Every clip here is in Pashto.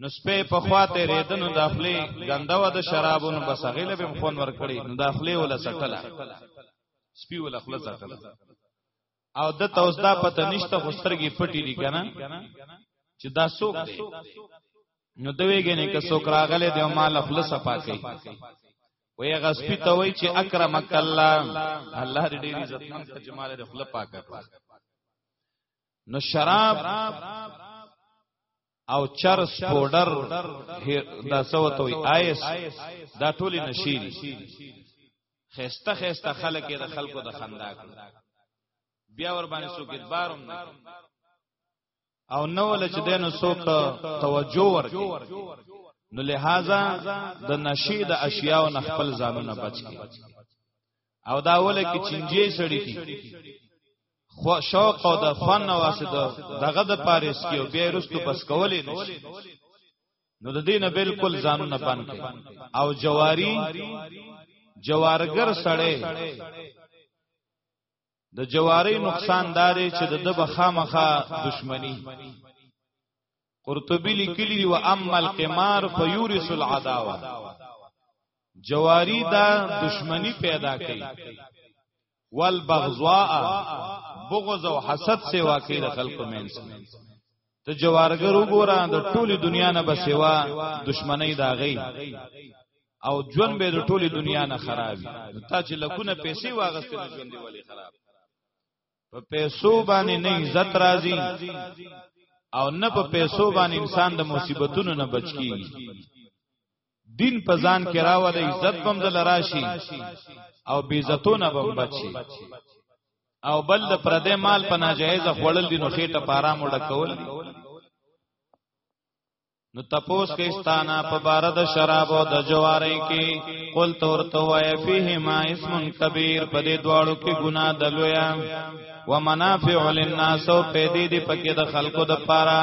نو سپې په خوا ته ریدنو داخلي غنده و د شرابونو بس غیله به خون ور کړی نو داخلي ولا سټله سپي ولا خپل سټله او د توسدا پته نشته خوسترګي پټی دي کنه چې دا سوق دی نو دویګنه که سوق راغله د مال خپل صفا کوي وی غسپی ته وای چې اکرمک الله الله دې ډیر عزت مند جمال دې خپل پاک کړ نو شراب او چرس پودر دا سوته وي آیس دا ټولي نشيري خسته خسته خلک د خلکو د خندا کړ بیا ور باندې سو کې بارم نه او نو ول چې دینو سوک توجه ورکړي نو لہذا د نشید اشیاء نه خپل ځانونه بچ کی او دا ول کې چنجي سړی کی خو شوق او د فن واسطه دغه د پاریس کې او بیا رستو بس کولې نشي نو د دینه بالکل ځانو نه پان کې او جواری جوارګر سړی د جواری نقصان داري چې د دبه خامخه دشمنی قرطبی لیکلی دی و اما القمار فیورث العداوه جواری دا دشمنی پیدا کوي والبغضاء بغض او حسد سیوا کوي د خلکو مینس ته جوارګر وګوره د ټولي دنیا نه بسوا دشمنی دا غي او ژوند به د ټولي دنیا نه خرابي تا چې لکونه پیسې واغستې نو ژوند دی ولی خراب په پیسو باندې نه عزت راځي او نه په پیسو باندې انسان د مصیبتونو نه بچ کیږي دین په ځان کې راوړي عزت بم دل راشي او بی عزتونه بم بچي او بل د پردې مال په ناجایز خوړل دي نو خېټه پارام وډکول دي نو تپوس کې ستانا په بار د شراب او د جوارې کې قل تور تو وای فيه ما اسم کبیر په دې دواړو کې ګناه دلویا ومنافع للناس او پیدې دې پکې د خلکو د پاره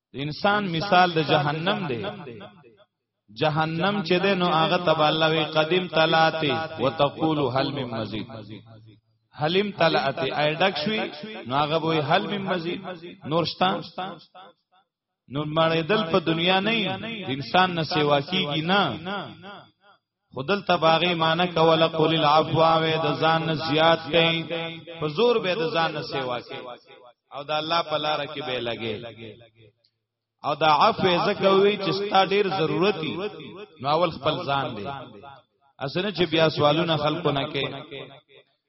د انسان مثال د جهنم دی جهنم چې ده نو هغه تبا الله وی قدیم تلاته وتقول هل من مزید حلیم تلاته ایډک شوی نو هغه وی هل من مزید نورشتا نور مړې دل په دنیا نه انسان نه سیوا کیږي نه خودل تباغی معنی کوله قول العفو و د ځان نه زیات کئ په زور به د ځان نه سیوا کئ او د الله په لار کې به لګي او دا عفو زکه وی چې ستا ډیر ضرورتي نو اول خپل ځان دی اسنه چې بیا سوالونه خلکو نه کې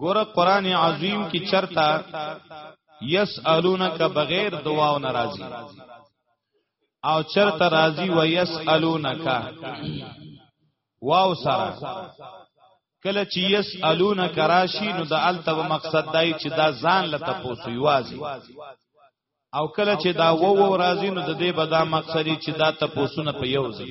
ګوره قران عظیم کی چرتا یسالونک بغیر دعا او ناراضی او چرتا راضی و یسالونک واو سره کله چې یسالونک راشی نو د الته مقصد دای چې دا ځان لته پوسو یوازي او کله چې دا وو وو راضی نو د دې به دا مقصد چې دا ته پوسونه په یو ځای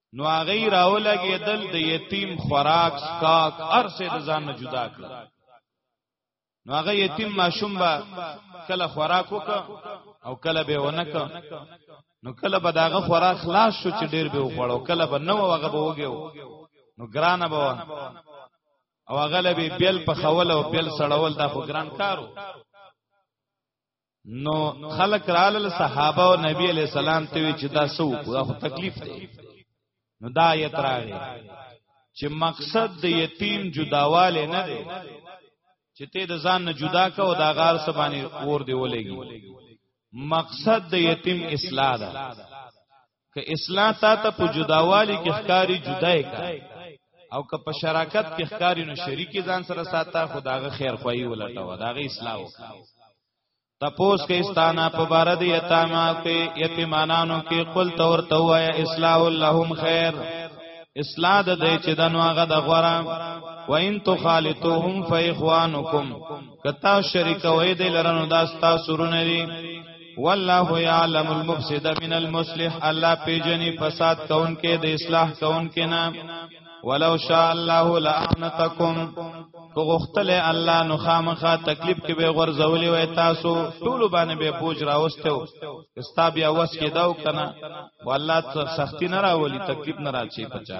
نو هغه راولګې دل د یتیم خوراک سکاک ارسه د ځان نه جدا کړ نو هغه یتیم ماشوم با کله خوراک وک او کله به ونک نو کله به داغه خوراک خلاص شو چې ډیر به وخړو کله به نو هغه به وګیو نو ګرانه به او هغه به بیل په خول او بیل سړول دا خو ګران کارو نو خلق رالل صحابه او نبی علی السلام ته وی چې دا سو دا خو تکلیف دی نو دا یې تراغه چې مقصد د یتیم جداواله نه دی چې ته د ځان نه جدا کا او دا غار سبانی ور دی ولېږي مقصد د یتیم اصلاح ده که اصلاح تا ته په جداوالی کې ښکاری جدای کا او که په شراکت کې ښکاری نو شریکی ځان سره ساته خداغه خیر خوایي ولټاوه داغه اصلاح وکړه تپوس کې استانا په بار د یتاما کې یتیمانانو کې قل تور تو یا اصلاح لهم خیر اصلاح د دې چې دنو هغه د غورا و ان تخالطوهم فاخوانکم کتا شریکوي د لرنو داستا سرونه دي والله يعلم المفسد من المصلح الله پیجنې فساد کون کې د اصلاح کون کې نه ولو شاء الله لعنتکم کو غختل الله نو خامخه تکلیف کې به غرزولې وای تاسو ټول باندې به پوج راوستو استا بیا وس کې داو کنه والله سختی نه راولي تکلیف نه راچی پچا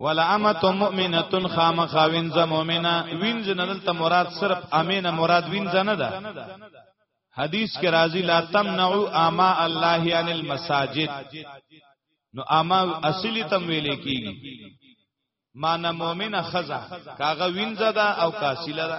ولا امت مؤمنه خامخ وینځه مؤمنه وینځ نه دلته مراد صرف امینه مراد وینځ نه ده حدیث کې راځي لا تمنعوا اما الله عن المساجد نو اما اصلي تم ویلې کیږي معنا مؤمنه خزا کاغه وینځه ده او کاسیله ده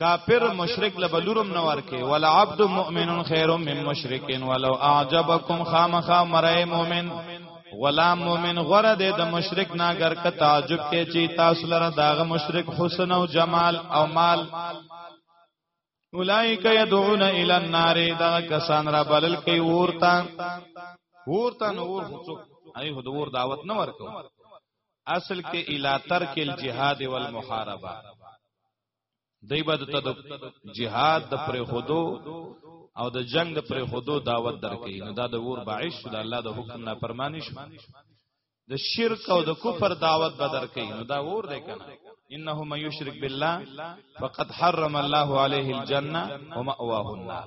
کافر مشرک لبلورم نور کې ولا عبد مؤمن خیر من مشرک ولو اعجبکم خامخا مرای مؤمن غلام مؤمن غره دې د مشرک نه ګر ک تعجب کې چې تاسو لره داغه مشرک حسن او جمال او مال اولائک یدعون الی النار دا کسان را بلل کوي ورته ورته نور هڅو ای هو د ور دعوت نه ورکو اصل کې الا ترک الجهاد والمحاربه دای بد ته د جهاد د پر خودو او د جنگ د پر خودو دعوت درکې نو دا د ور باعث د الله د حکم نه پرمانی شو د شرک او د کفر دعوت به درکې نو دا ور دی کنه انه من یشرک بالله فقد حرم الله عليه الجنه ومأواه النار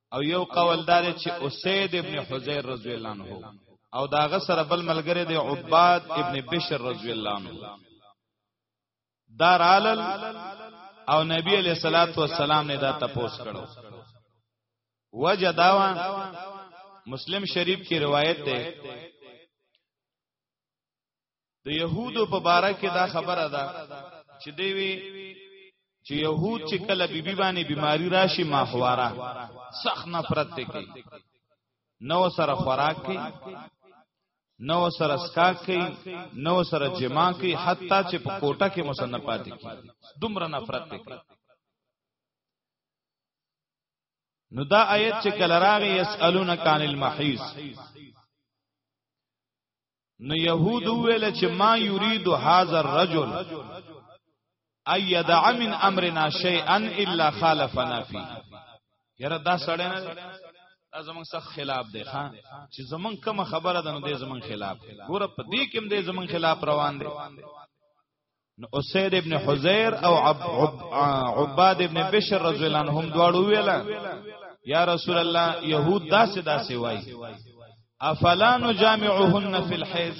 او یو قول دار چې اسید ابن حزیر رضی الله عنه او داغه سره بل ملګری دی عباد ابن بشر رضی الله عنه دار علل او نبی علیہ الصلات والسلام نے دا تپوس کړو وجه داوا مسلم شریف کی روایت ده د يهودو په باره کې دا خبره ده چې دی وی چې يهود چې کله بیبي بی باندې بیماری راشي ماحواره سخت نفرت کوي نو سره خوراک کوي نو سره سکاک کوي نو سره جما کوي حتی چې په کوټه کې مسنه پاتې کوي دومره نفرت کوي نو دا آیت چې کله راغی یسالون کان المحیز نو يهود ویل چې ما يريد هذا الرجل ايدع من امرنا شيئا الا خالفنا فيه یره دا سړی نه دا زمون سخ خلاف دی ها چې زمون کوم خبره ده نو دی زمون خلاف ګوره په دې کې هم دی زمون خلاف روان دی نو اسید ابن حزیر او عب عب عباد ابن بشر رضی الله عنهم دواړو ویلا یا رسول الله يهود داسې داسې وای افلا نجامعهن فی الحیض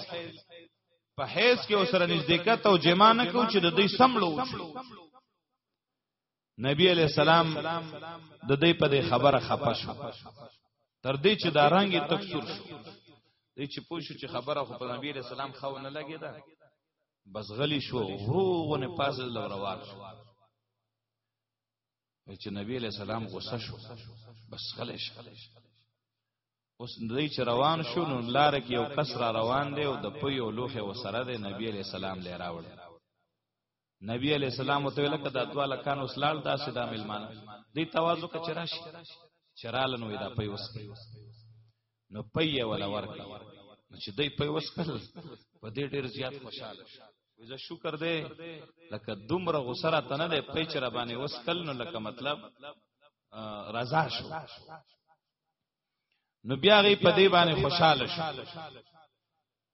په حیض کې اوسره نزدېکت او جما نه کو چې د دوی سمړو وشي نبی علی السلام د دې په دې خبره خپه شو تر دې چې دا رنګ تک سور شو دې چې پوښو چې خبره خو په نبی علی السلام خو نه لګیدا بس غلی شو وروونه پاز لور روان شو چې نبی علی السلام غوسه شو بس غلی شو اوس دوی چې روان شو نو لار کې یو کس را روان دی او د پوی او لوخه وسره دی نبی علی السلام لې راوړ نبی علی السلام ته لکه دا دوا لکان وسلال دا سدا ملمان دی تواضع ک چرش چرال نو دا پي وس نو پي ولا ورک نو چې دی پي وس کړ په دې ډیر زیات خوشاله شو وزه شکر دی لکه دومره غسره تنه دی پي چر باندې وس کل نو لکه مطلب رضا شو نو بیا غي په دې باندې خوشاله شو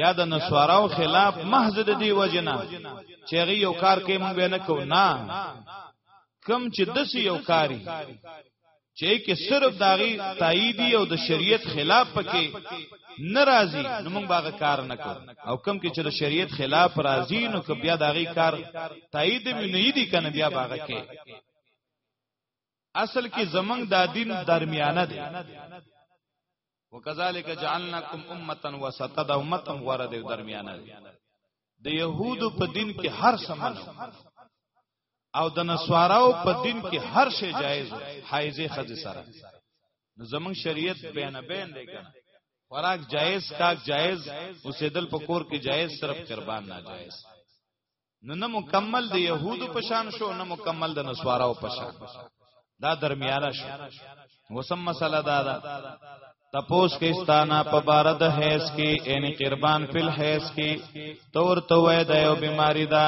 یا د نسواراو خلاف محض د دی وجنا چې غي یو کار کوي مونږ نه کو نه کم چې دس یو کاری چې کې صرف داغي تاییدی او د شریعت خلاف پکې ناراضي نو مونږ باغ کار نه کو او کم کې چې د شریعت خلاف راضي نو که بیا داغي کار تایید مې نه دی کنه بیا باغ کې اصل کې زمنګ دا دین درمیانه دی وکذالک جعلناکم امه وسطا د امه غوړه د درمیانه د يهودو په دین کې هر سمنو او د نسواراو په دین کې هر شی جایز حایزه خزه سره نو زمون شریعت بین بین دی کنه خوراک جایز کاک جایز اوسېدل په کور کې جایز صرف قربان ناجایز نو نه مکمل د يهودو په شان شو نه مکمل د نسواراو په شان دا درمیانه شو وسم مسله دا ده تپوس کې ستانا په بار د حیث کې ان قربان فل حیث کې تور تو وې د یو بیماری دا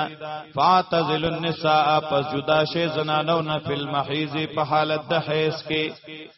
فاتزل النساء پس جدا شی زنانو نه فل محیز په حالت د حیث کې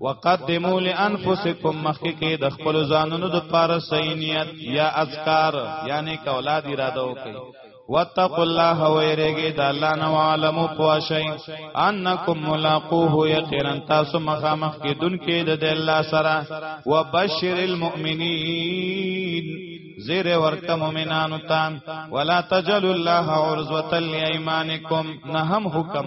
وقدموا لانفسکم مخکې کې د خپل ځانونو د پاره سینیت یا اذکار یعنی کولاد اراده وکړي واتقوا الله ويرګي د الله نو عالم پوښي انکم ملاقوه یقینا تاسو مخامخ کې دن کې د الله سره وبشر المؤمنین زیر ورک مومنانو تان ولا تجل الله عرضوة لایمانکم نهم حکم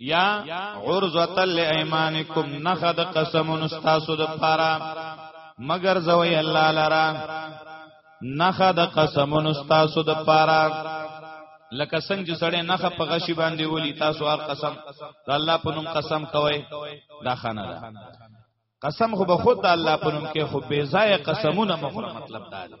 یا عرضه لایمانکم نخد قسم استاسو د پارا مگر زوی الله لرا نخد قسم استاسو د پارا لکه څنګه چې سړی نخ په غشي باندې ولي تاسو هر قسم د الله په نوم قسم کوي دا خانه ده قسم خو به خود د الله په نوم کې خو بے ځای قسمونه مخره مطلب دا دی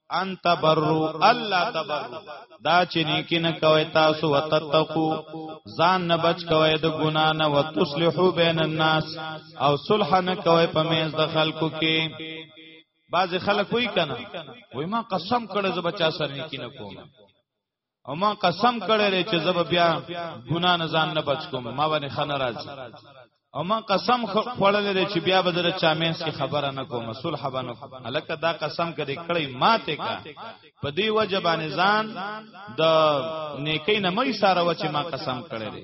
ان تبرو الله تبرو دا چې نیکی نه کوي تاسو وتتقو ځان نه بچ کوي د ګنا نه وتصلحو بین الناس او صلح نه کوي په میز د خلکو کې بعض خلک وای کنه وای ما قسم کړه زه بچا سره نیکی نه کوم او ما قسم کړی دی چې زب بیا ګنا نه ځان نه بچ کوم ما باندې خنه راځي او ما قسم خوړل دی چې بیا به در چامینس کی خبره نه کوم صلح باندې الکه دا قسم کړي کړي ماته کا په دی وجه باندې ځان د نیکی نه مې ساره و چې ما قسم کړی دی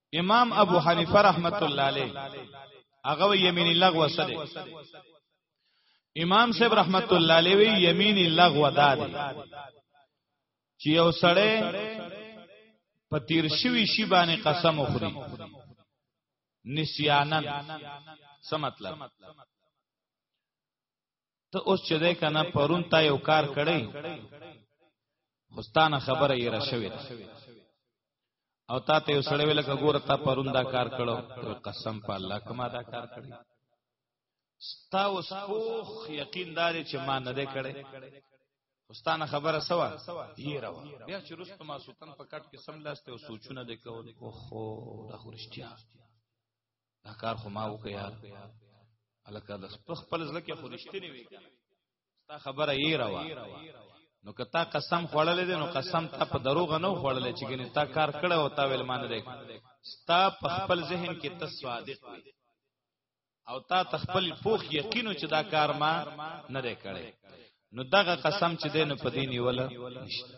امام ابو حنیفه رحمت الله علیه هغه یمین لغو سره امام صاحب رحمت الله علیه وی یمین لغو داده چې یو سړی په تیر شوی شی باندې قسم وخوري نسیانن څه مطلب ته اوس چې ده کنه پرون تا یو کار کړی خوستانه خبره یې را شوې او تا ته یو سړی ویل کګوره تا پرون دا کار کړو قسم په الله کما دا کار کړی ستا اوس پوخ یقین دار چې ما نه ده کړی استانه خبره سوا یې راو بیا چې رستم ما سلطان په کټ کې سملاسته او سوچونه د کول اوخو د خورشتیا دا کار خو ما وکړ یار الکه د خپل ځل کې خو رښتینی وی کنه ستا خبره یې راوا نو که تا قسم خوړلې دي نو قسم تا په دروغ نه خوړلې چې ګنې تا کار کړه او تا ویل مان دی ستا په خپل ذهن کې ته صادق وي او تا تخپل پوخ یقینو چې دا کار ما نه دی کړی نو دغه قسم چې دین په دین ولا نشته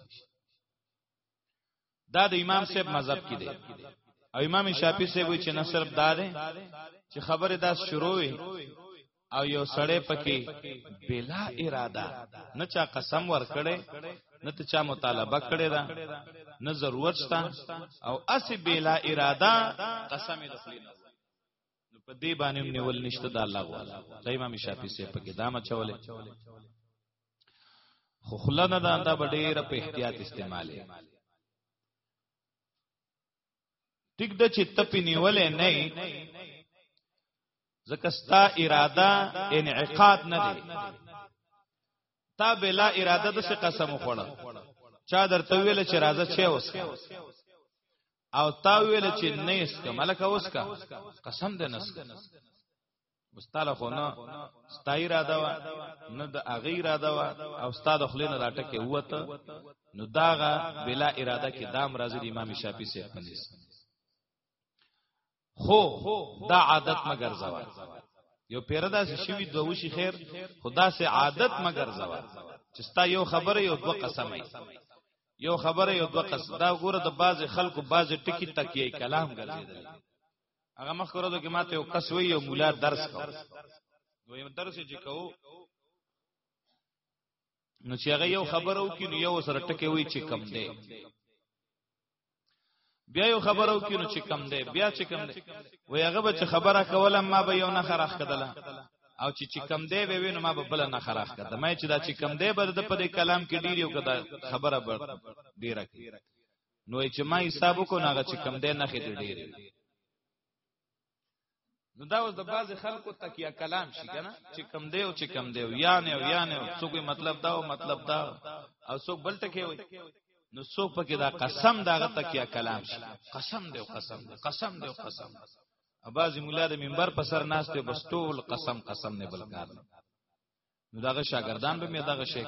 دا د امام صاحب مذهب کې دی او امام شافعي صاحب چې نه صرف دا دی چې خبره دا شروع وي او یو سړی پکې بلا اراده نه چا قسم ور کړي نه ته چا مطالبه کړي دا نه ضرورت شته او اسی بلا اراده قسم د خپل نو په دې باندې نیول نشته دا لغو دا امام شافعي سي په کې دا مچولې خو خلنه دا دا ډېر په احتیاط استعماله ټیک د چې تپې نیولې نه ځکه ستا اراده انعقاد نه دی تا بلا اراده د څه قسم وخوړه چا درته ویل چې راځه چې اوس او تا ویل چې نه اسکه ملک اوسکا قسم دې نسک مستاله خو نه ستای را دا نه د اغی را دا او استاد خلینو دا ټکه وته نو داغه بلا اراده کې دام راځي د امام شافعي سي پنځه خو دا عادت مګر زوا یو پیر دا شوی دووشي خیر خدا سه عادت مګر زوا چې ستا یو خبره یو دوه قسمه یو خبره یو دوه قسم دا ګوره د باز خلکو باز ټکی تکیه کلام ګرځیدل هغه مخ کړو کې ماته یو کس وی یو مولا درس کو دویم درس چې کو نو چې هغه یو خبرو کې نو یو سره ټکه وی چې کم دی بیا یو خبرو کې نو چې کم دی بیا چې کم دی وای هغه به چې خبره کوله ما به یو نه خراخ کدله او چې چې کم دی به وینم ما به بل نه خراخ کده مې چې دا چې کم دی به د په دې کلام کې ډیر یو کده خبره به ډیره کې نو چې ما حساب کو نه چې کم دی نه خې ډیر نو دا اوس د باز خلکو تکیا کلام شي کنه چې کم دیو چې کم دیو یا نه یا نه څوک مطلب دا او مطلب دا او څوک بل ټکی وي نو څوک پکې دا قسم دا غ تکیا کلام شي قسم دیو قسم دیو قسم دیو قسم اباظ مولا د منبر په سر ناس ته بس ټول قسم قسم نه بلکار نو داغه شاګردان به می داغه شیخ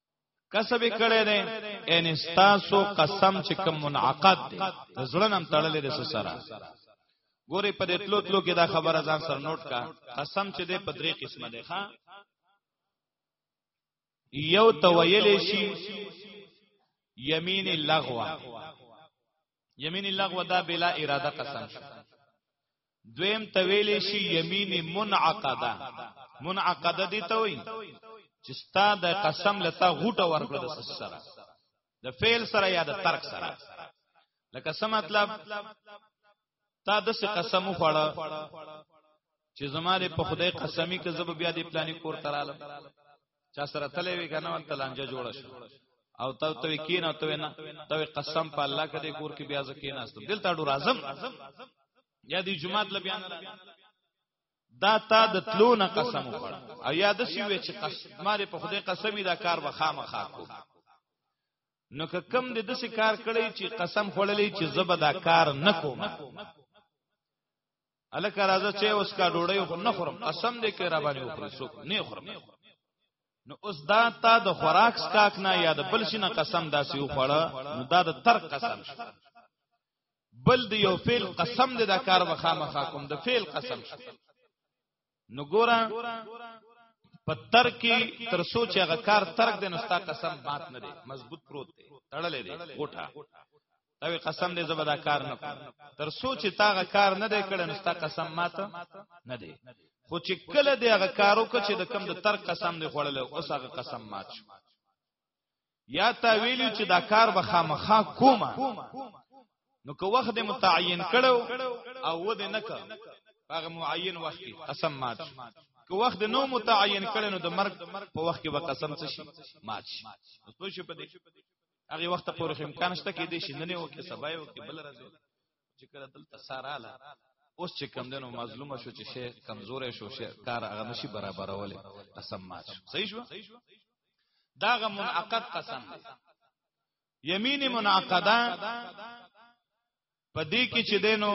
کسب کړي دي ان استاسو قسم چې کوم منعقد دي زړنم تړلې د سره ګوري په دې تلو تلو کې دا خبره ځان سره نوٹ کا قسم چې دې په درې قسمه ده ښا یو تویل شي یمین لغوا یمین لغو دا بلا اراده قسم شو دویم تویل شي یمین منعقده منعقده دي ته وي چې ستا د قسم لته غوټه ورکړه د سره د فعل سره یا د ترک سره لکه څه مطلب تا د څه قسم خوړه چې زماره په خدای قسمی کې زب بیا د پلانې کور تراله چا سره تلې وی کنه ول تلانجه جوړ شو او ته ته کینه ته نه ته قسم په الله کده کور کې بیا ځکه نه است دلته ډور اعظم یا دی جمعات ل بیان دا تا د تلو نه قسم وکړ او یا د سی وی چې قسم ماره په خدای قسمی دا کار به خامخا کو نو که کم د دسی کار کړی چې قسم خړلې چې زبدا کار نکوم الک راځه چې اوس کا ډوړی خو نه خورم قسم دې کې را باندې وخورې سو نه خورم نو اوس دا تا د خوراک سکاک نه یا د بل شنه قسم داسې وخوړه نو دا د تر قسم شو بل د یو فعل قسم دې دا کار وخامخا کوم د فعل قسم شو نو ګورا په تر کې تر سوچ هغه کار ترک دین استا قسم مات نه دی مضبوط پروت دی تړلې دی ګوټه دا قسم دې زبدا کار نه کوم تر سوچ تاغه کار نه دی کړن استا قسم مات نه دی خو چې کله دې هغه کارو کو چې د کم د تر قسم دی خوړل اوس هغه قسم مات شو یا تا ویلی چې دا کار به خامخا کوم نو که وخت دې متعین کړو او و دې نه کړ هغه معین وخت کې قسم مات که وخت نو متعین کړي نو د مرګ په وخت کې به قسم څه شي مات شي اوس په شپه دې هغه وخت پورې امکان شته کې دې شي نه نه وکي سبا یو کې بل راځي چې کله دلته ساراله اوس چې کم دنو مظلومه شو چې شیخ کمزورې شو شیخ کار هغه نشي برابرولې قسم مات شو صحیح شو داغه منعقد قسم دی یمین منعقده په دې کې چې دینو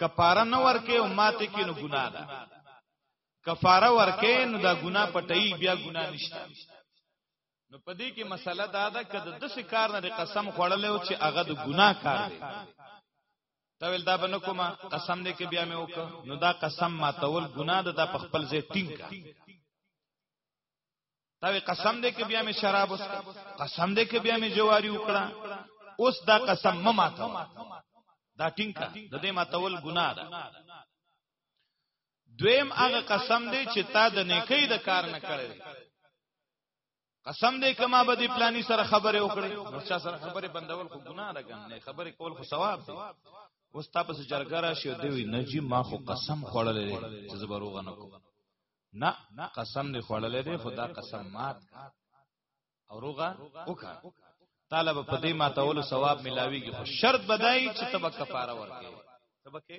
کفاره نه ورکه او ماته کې نو ګناه ده کفاره ورکه نو دا ګناه پټي بیا ګناه نشته نو پدې کې مسله دا ده چې د دسې کار نه قسم خوړل او چې هغه د ګناه کار دی تا ویل دا بنه کومه قسم دې کې بیا مې وک نو دا قسم ما تول ګناه ده د خپل ځای ټینګ کا تا وی قسم دې کې بیا مې شراب وس قسم دې کې بیا مې جواری وکړه اوس دا قسم ما ماته دا ټینګ کا د دې ما تول ګناه ده دویم هغه قسم دی چې تا د نیکی د کار نه کړی قسم دې کما به دې پلاني سره خبره وکړي نو چا سره خبره بندول خو ګناه ده ګنه خبره کول خو ثواب دی اوس تاسو سره جرګه راشي دوی نجی ما خو قسم خوړلې چې زبروغه نه کوم نه قسم دې خوړلې دې خدا قسم مات او روغه وکړه طالب په دې ماتولو ثواب ملاويږي خو شرط بدای چې تبه کفاره ورکړي تبه کې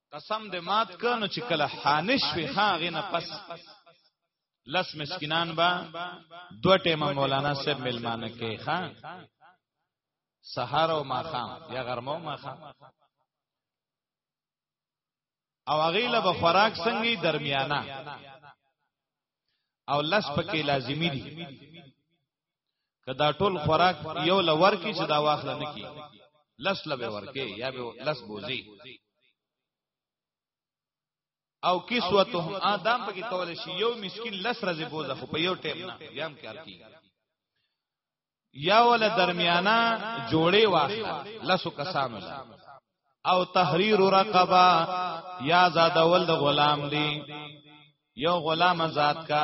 قسم دې مات کړو چې کله حانش وي هغه نه پس لس مسکینان با دو ټیمه مولانا صاحب ملمانه کې ښا سحر او ماخام یا غرمه او ماخام او هغه له خوراک څنګه درمیانه او لس پکې لازمی دي کدا ټول خوراک یو لور کی چې دا واخله نه کی لس لبه ورکه یا به لس بوزي او کیسوتهم ادم پکې کول شي یو مسكين لس رزي بوزه خو په یو ټیم نه بیام کار کی یا ول درمیانا جوړې واخله لسو کسانو لا او تحریر رقبه یا زادول د غلام دی یو غلام آزاد کا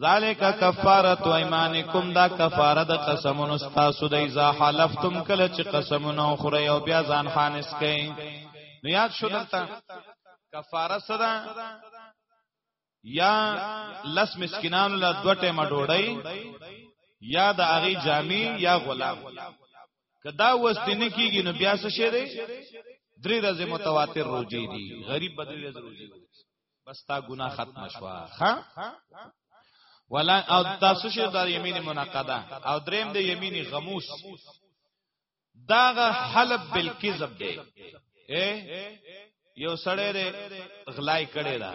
ذالک کفارت ایمانکم دا کفاره د قسمونو تاسو د اذا حلفتم کله چې قسمونه خوري او بیا ځان خانس کئ نو یاد شو دلته کفاره صدا یا لس مسکینان له دوټه مډوړی یا د اغي جامی یا غلام کدا وستین کیږي نو بیا څه شي دی درې ورځې متواتر روزي دي غریب بدرې ورځې روزي بس تا ګناه ختم شوا ها ولا او تاسو شه د یمین منقده او دریم د یمین غموس داغه حلب بالکذب دی اے یو سړی دی غلای کړي دا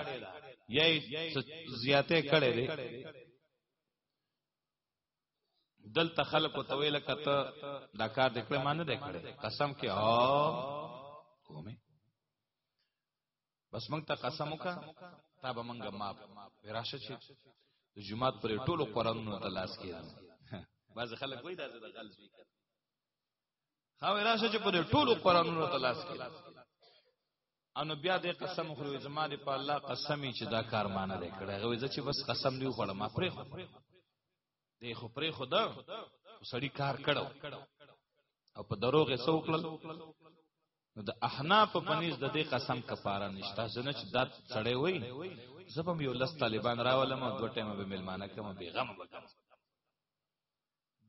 یی زیاته کړي دی دلته خلق او تویل کته دا کار دکړه مان نه دکړه قسم کې او کومه بس موږ ته قسم وکا تا به موږ ما راشه چې د جمعات پر ټولو قرانونو ته لاس کېدم بعض خلک وایي دا زړه غلط وی کړ خو راشه چې پر ټولو قرانونو ته لاس کېدم انو بیا دې قسم خو زما دې په الله قسمی چې دا کار مان نه کړه غوې چې بس قسم دی خوړم ما پرې خو دی خو پرې خدا سړی کار کړو او په دروغ یې سوکلل نو د احناف په نيز د دې قسم کفاره نشته ځنه چې دا سړی وای زبم یو لس طالبان راولم او دوه ټیمه به ملمانه کوم به غم وکم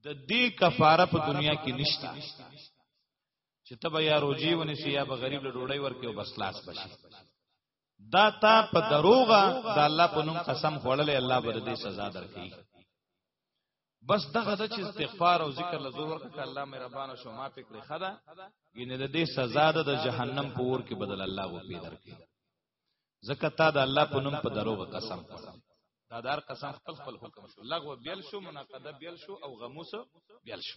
د دې کفاره په دنیا کې نشته چې تبه یا روجي ونی سی یا به غریب له ډوړی ورکې او بس لاس بشي دا تا په دروغه د الله په نوم قسم خوړلې الله به دې سزا درکړي بس دغه د چې استغفار او ذکر له زور ورکړه الله مې ربانه شو ما پکړه خدا ګینه د دې سزا د جهنم په ور کې بدل الله وو پی درکړي زکه تا د الله په نوم په دروغه قسم خوړلې دا دار قسم خپل خپل حکم شو لغو بیل شو مناقضه بیل شو او غموس بیل شو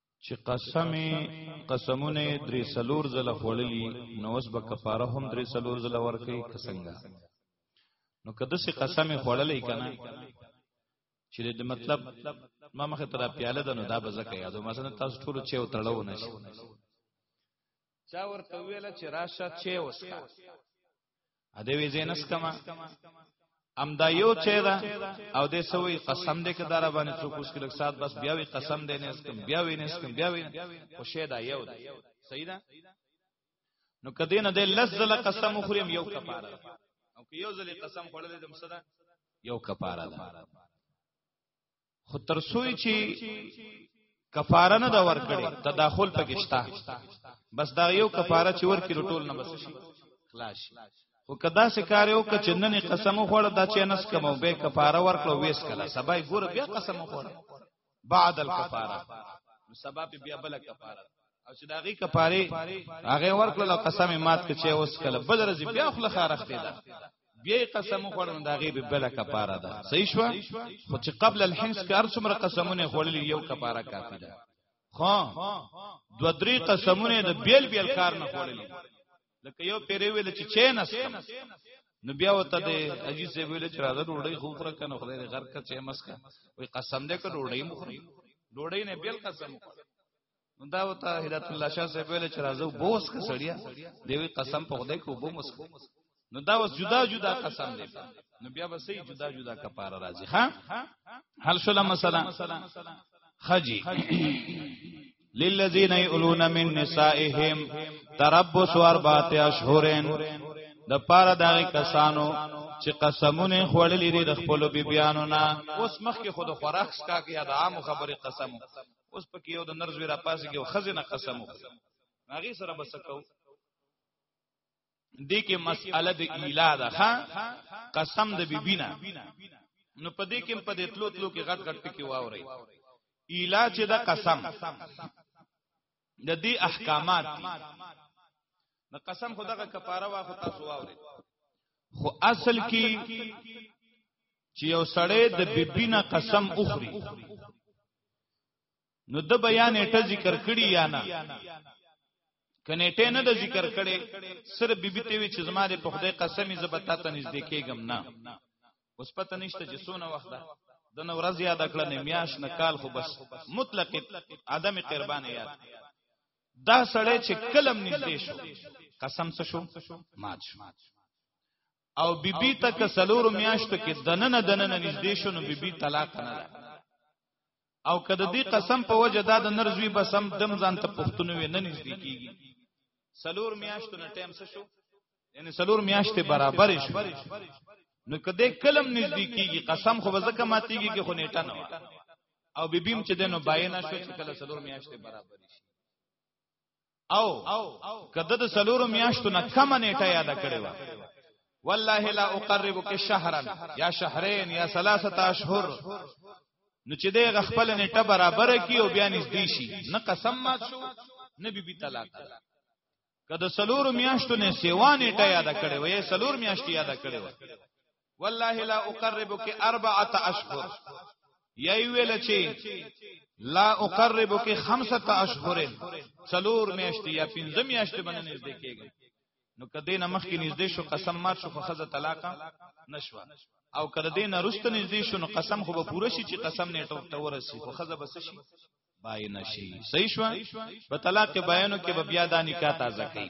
چې قسم قسمونه درې سلور زله خړلې نو اوس به کفاره هم درې سلور زله ورکړي کسنګا نو کده سي قسم خړلې کنه چې د مطلب ما مخه تر پیاله ده نو دا به زکه یادو مثلا تاسو ټول چې وتړو نه شي چا ورته ویل چې راشه چې وسکا ا دې وی زینس کما ام دا یو چه دا او دې سوې قسم دې کې دارا باندې څوک اوس کې لږ سات بس بیا وی قسم دې نه اسکم بیا وی نه اسکم بیا وی او شه دا یو دا صحیح ده نو کدی نه دې لزل قسم خوریم یو کفاره او که یو ځلې قسم خورلې دې مصدا یو کفاره ده خو ترسوی چې کفاره نه دا ورکړي تداخل پکشتا بس دا یو کفاره چې ورکړي ټول نه بس شي خلاص خو کدا سه کار یو ک چندنې قسم خوړ دا چې نس کمو به کفاره ورکړو ویس کله سبا ګور بیا قسم خوړ بعد الکفاره سبا بیا بل کفاره او چې داغي کفاره هغه ورکړل او قسم مات کړ چې اوس کله بل ورځ بیا خپل خارخته ده بیا قسم خوړل داغي به بل کفاره ده صحیح شو خو چې قبل الحنس کار څومره قسمونه خوړل یو کفاره کافی ده خو دو درې قسمونه د بیل بیل کار نه خوړل لکه یو پیری ویل چې چین است نو بیا وته د اجي سه ویل چې راځه ډوډۍ خو خره کنه خدای دې غر کا چې مسکا وي قسم دې کړ ډوډۍ مخري ډوډۍ نه بیل قسم وکړ نو دا وته هدایت الله شاه صاحب ویل چې راځو بوس که سړیا دیوی قسم په خدای کو بو مسخ نو دا وس جدا جدا قسم دی نو بیا به سي جدا جدا کفاره راځي ها حل شول مثلا خجی للذین یلون من نسائهم تربص اربعه اشهر د پاره دغه کسانو چې قسمونه خوړلې دي د خپل بیبيانو نه اوس مخکې خود خوراک سکا کې د عام خبرې قسم اوس پکې یو د نرز وی را پاسې کې خزنه قسم وکړي هغه سره بس کو دې کې مسأله د ایلا ده ها قسم د بیبینا نو په دې کې په دې تلو تلو کې غټ غټ ټکی واوري ایلا چې د قسم د دې احکامات د قسم خدغه کفاره واخو تاسو واوري خو اصل کې چې یو سړی د بیبینا قسم اخري نو د بیان اټه ذکر کړی یا نه کنيټه نه د ذکر کړي سر بیبي ته وی چې زما د پخدای قسمي زبتا ته نږدې کېږم نه اوس پته نشته چې سونه وخت ده د نو ورځ یاد کړل نه میاش نه کال خو بس مطلق عدم قربان یاد دا سړی چې کلم نږدې شو قسم څه شو مات شو او بیبي ته که سلور میاشتو کې دننه دننه نږدې شو نو بیبي طلاق نه ده او که د دې قسم په وجه دا د نرزوی بسم دم ځان ته پښتون وي نه نږدې کیږي سلور میاشتو نه ټایم څه شو یعنی سلور میاشتې برابر شو نو کده کلم نږدې کیږي قسم خو وزکه ماتيږي کې خو نیټه نه او بیبیم چې دنو باینه شو چې کله سلور میاشتې برابر شي او کده د سلورو میاشتو نه کم نیټه یاد کړی و والله لا اقربک شهرا یا شهرین یا ثلاثه اشهر نو چې دغه خپل نیټه برابر کی او بیا نږدې شي نه قسم مات شو نه بي بي طلاق کده سلور میاشتو نه سیوا نیټه یاد کړي وې سلور میاشتې یاد کړي وې والله لا اقربك اربعه اشهر یی ویل چې لا اقربك خمسه اشهر څلور میاشتې یا پنځه میاشتې باندې نږدې کېږم نو کدی نه مخکې نږدې شو قسم مات شو خو خزه طلاق نشوه او کله دې نه رست نږدې شو نو قسم خو به پوره شي چې قسم نه ټوک ته ورسی خو خزه بس شي باین شي صحیح شو په طلاق بیانو کې به بیا د نکاح تازه کوي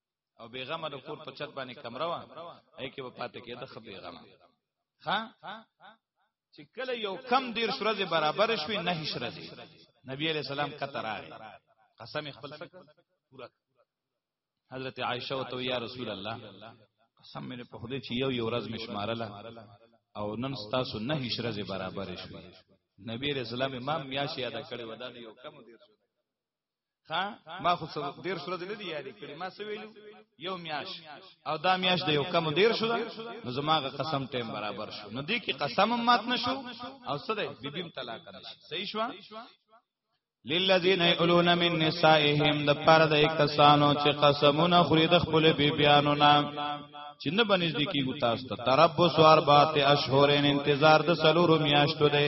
او بیغمه د کور په چت باندې کمره و اې کې په پاتې کې د خ بیغمه ها چې کله یو کم دیر شرزه برابر شوي نه شرزه نبی علیہ السلام کتر آئے قسم خپل سک پورا حضرت عائشہ و تو یا رسول الله قسم مې په خوده چې یو یو ورځ مشمارله او نن ستاسو نه شرزه برابر شوي نبی علیہ السلام امام میاشي ادا کړي ودا یو کم دیر شو ها ما خو څو ډیر شول نه دی یاري کړي ما څه ویلو یو میاش او دا میاش د یو کم ډیر شول نو زماغه قسم ټیم برابر شو نو دی کې قسم مات نشو او څه دی بیبیم طلاق نشي صحیح شو للذین یلون من نسائهم د پر د کسانو چې قسمونه خوري د خپل بیبیانو نام چې نه بنځ دي کیږي تاسو ته تربص اربات اشهورن انتظار د سلورو میاشتو دی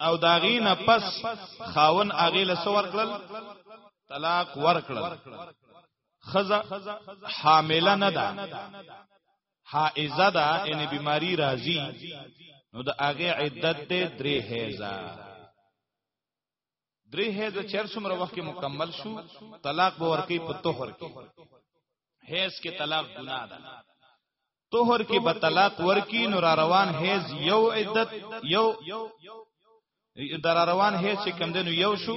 او داغی نه پس خاون اغه لس ورکړل طلاق ورکړل خزا حامله نه ده حائزه ده ان بیماری راځي نو د اغه عدت ته درې هیزه درې هیز چر څومره وخت مکمل شو طلاق به ورکی په طهر کې هیز کې طلاق ګناه ده طهر کې به طلاق ورکی نو را روان هیز یو عدت یو در روان هیز چې کم دنو یو شو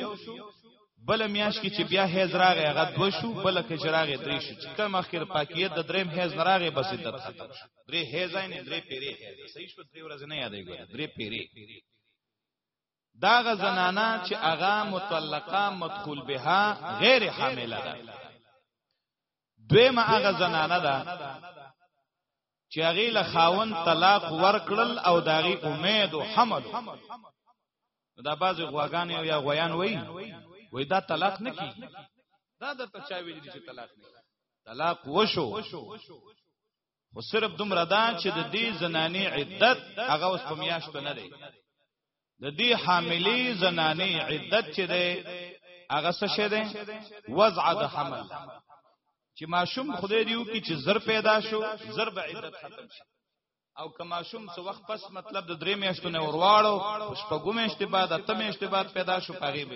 بل میاش کې چې بیا هیز راغی هغه دو شو بل کې چراغې درې شو چې کم اخر پاکیت د دریم هیز نه راغی بس عدت ختم شو درې هیز نه درې پیری هیز صحیح شو درې ورځې نه یادې ګورې درې پیری دا غ زنانا چې اغا مطلقه مدخول بها غیر حامله ده دویمه اغا زنانا ده چې هغه له خاون طلاق ورکړل او داغي امید او حمل دا باز غواګان یا غویان وای وای دا طلاق نه کی دا د تچا ویل چې طلاق نه طلاق وشو خو صرف دومره دا چې د دې زنانې عدت هغه اوس په میاشتو نه دی د دې حاملې زنانې عدت چې دی هغه څه شه دی وضع د حمل چې ماشوم خدای دیو کی چې زر پیدا شو زر به عدت ختم شي او کما شوم څو وخت پس مطلب د درې میاشتو نه ورواړو شپږو میاشتې بعد اته میاشتې بعد پیدا شو پغې به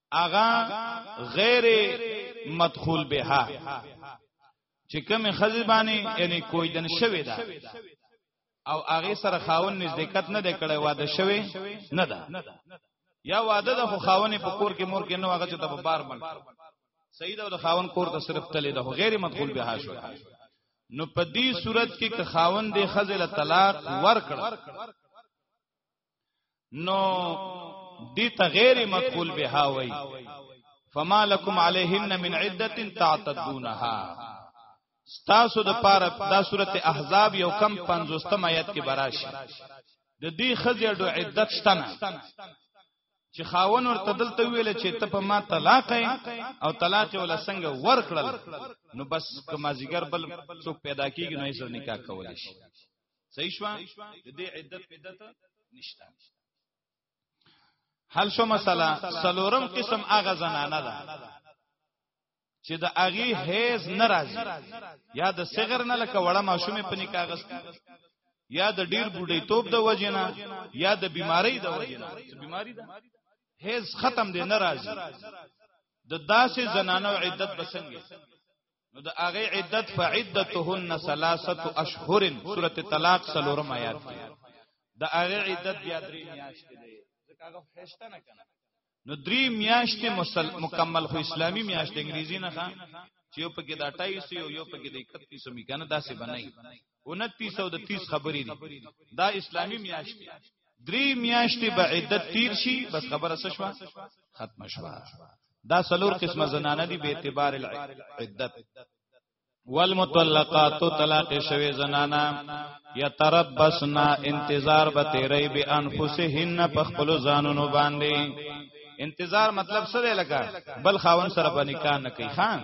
اغا غیر مدخول بها چې کوم خزی باندې یعنی کویدن شوی دا او هغه سره خاون نزدېکت نه دی کړی واده شوی نه ده یا واده د خاونې په کور کې مور کې نو هغه چې د بار بل سید او د خاون کور ته صرف تلې ده غیر مدخول به شو نو په دې صورت کې که خاون د خزل طلاق ورکړ نو دي ته غیر مقبول بها وای فما لكم عليهن من عده تعتدونها ستاسو د پاره د سورته احزاب یو کم 50 آیت کې براشي د دې خزې د عدت شتنه چې خاون ورته دلته ویل چې ته په ما طلاق او طلاق ول څنګه ورکړل نو بس کمازیګر بل څوک پیدا کیږي نو یې سره نکاح کول شي صحیح شو د دې عدت عدت نشته حل شو مسله سلورم قسم اغه زنانه ده چې د اغي هیز ناراضي یا د صغر نه لکه وړه ماشومه په نکاح غست یا د ډیر بوډۍ توپ د وجنه یا د بیماری د وجنه بیماری ده هیز ختم دی ناراضي د داسې زنانو عدت بسنګي نو د هغه عدت فعدتهن ثلاثه اشهر سوره طلاق سلورم آیات کې د هغه عدت بیا درې میاشتې دی ځکه هغه هشته نه کنه نو درې میاشتې مکمل خو اسلامي میاشت انګریزي نه ښه چې یو پکې د 28 یو یو پکې د 31 میکنه داسې بنای 29 او د 30 خبرې دي دا اسلامي میاشت دی درې میاشتې به عدت تیر شي بس خبره څه شوه ختم شوه دا سلور قسمه زنانه دي به اعتبار العدت والمطلقات طلاق شوی زنانا یتربصنا انتظار به تیری به انفسهن په خپل ځانونو باندې انتظار مطلب څه دی لکه بل خاون سره باندې کار نه کوي خان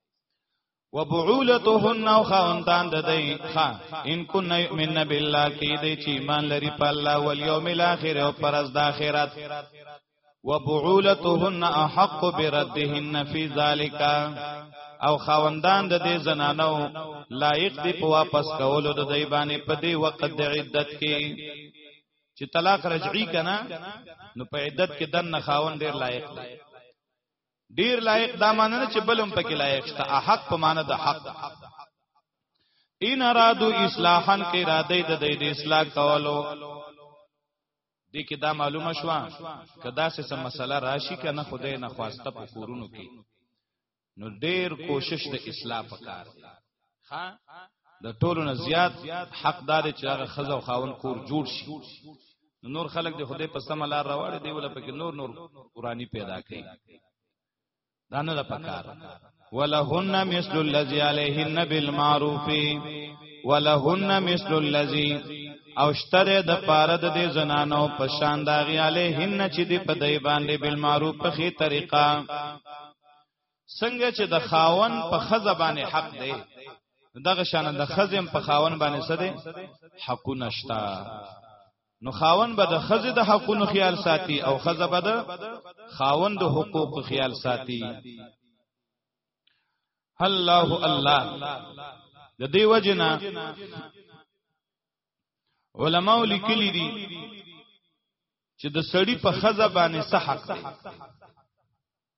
وبعولتهن او خاوندان د دی خا ان کن یؤمن بالله کی دی چې ایمان لري په الله او یوم الاخر او پر از د اخرت وبعولتهن احق بردهن فی ذالک او خاوندان د دې زنانو لایق دی په واپس کولو د دی باندې په دې وخت د عدت کې چې طلاق رجعي کنا نو په عدت کې دن خاوند ډیر لایق دی ډیر لایق دا معنی نه چې بلم پکې لایق شته حق په معنی د حق ان ارادو اصلاحن کې اراده د دې د اصلاح کولو دې کې دا معلومه شو کدا سه سم مسله راشي کنه خدای نه خواسته په کورونو کې نو ډیر کوشش د اصلاح پکار دی ها د ټولو نه زیات حقدار چې هغه خزه او خاون کور جوړ شي نور خلک د خدای په سم لار راوړي دی ول پکې نور نور قرآنی پیدا کړي دا نه ده پکار ولهن مثل الذي عليهن بالمعروف ولهن مثل الذي او شتره د پاره د دې زنانو په شان داغي عليهن چې دی په دای باندې بالمعروف په خي طریقه څنګه چې د خاون په خزه باندې حق دی دغه شان د خزم په خاون باندې څه دی حقونه شته نو خاون به د خزه د حقونو خیال ساتي او خزه به د خاون د حقوق خیال ساتي الله الله د دې وجنه علماء لیکلي دي چې د سړی په خزه باندې صحق دی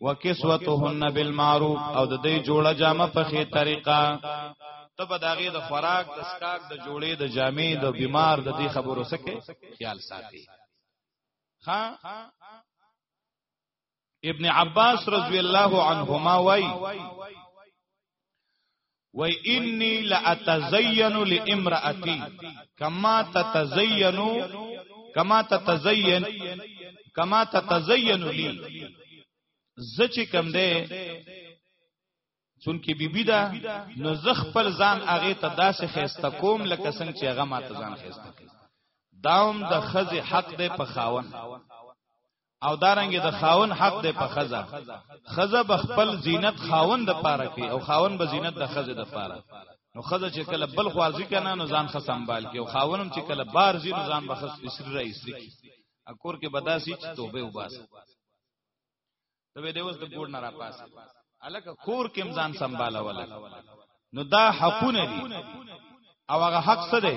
وکسوتهن بالمعروف او د دې جوړه جامه په خې طریقه ته به داغه د خوراک د سکاک د جوړې د جامې د بیمار د دې خبرو سکه خیال ساتي ها ابن عباس رضی الله عنهما وای و انی لاتزین لامراتی کما تتزین کما تتزین کما تتزین لی زچ کم ده چون کې بیبی دا نو زخ پر ځان هغه ته داسې خيسته کوم لکه څنګه چې هغه ماته ځان خيسته کوي داوم د خزه حق ده په خاون او دارنګ د خاون حق دی په خزه خزه به خپل زینت خاون د پاره کوي او خاون به زینت د خزه د پاره نو خزه چې کله بل خوازی کنه نو ځان خه سنبال کوي او خاونم چې کله بار زی نو ځان بخص اسری را اسری کی اکور کې بداسي چې توبه وباس ته به دیوس د ګور نه را پاس الک کور کې ځان سنبال ولا نو دا حقونه دي او هغه حق څه دی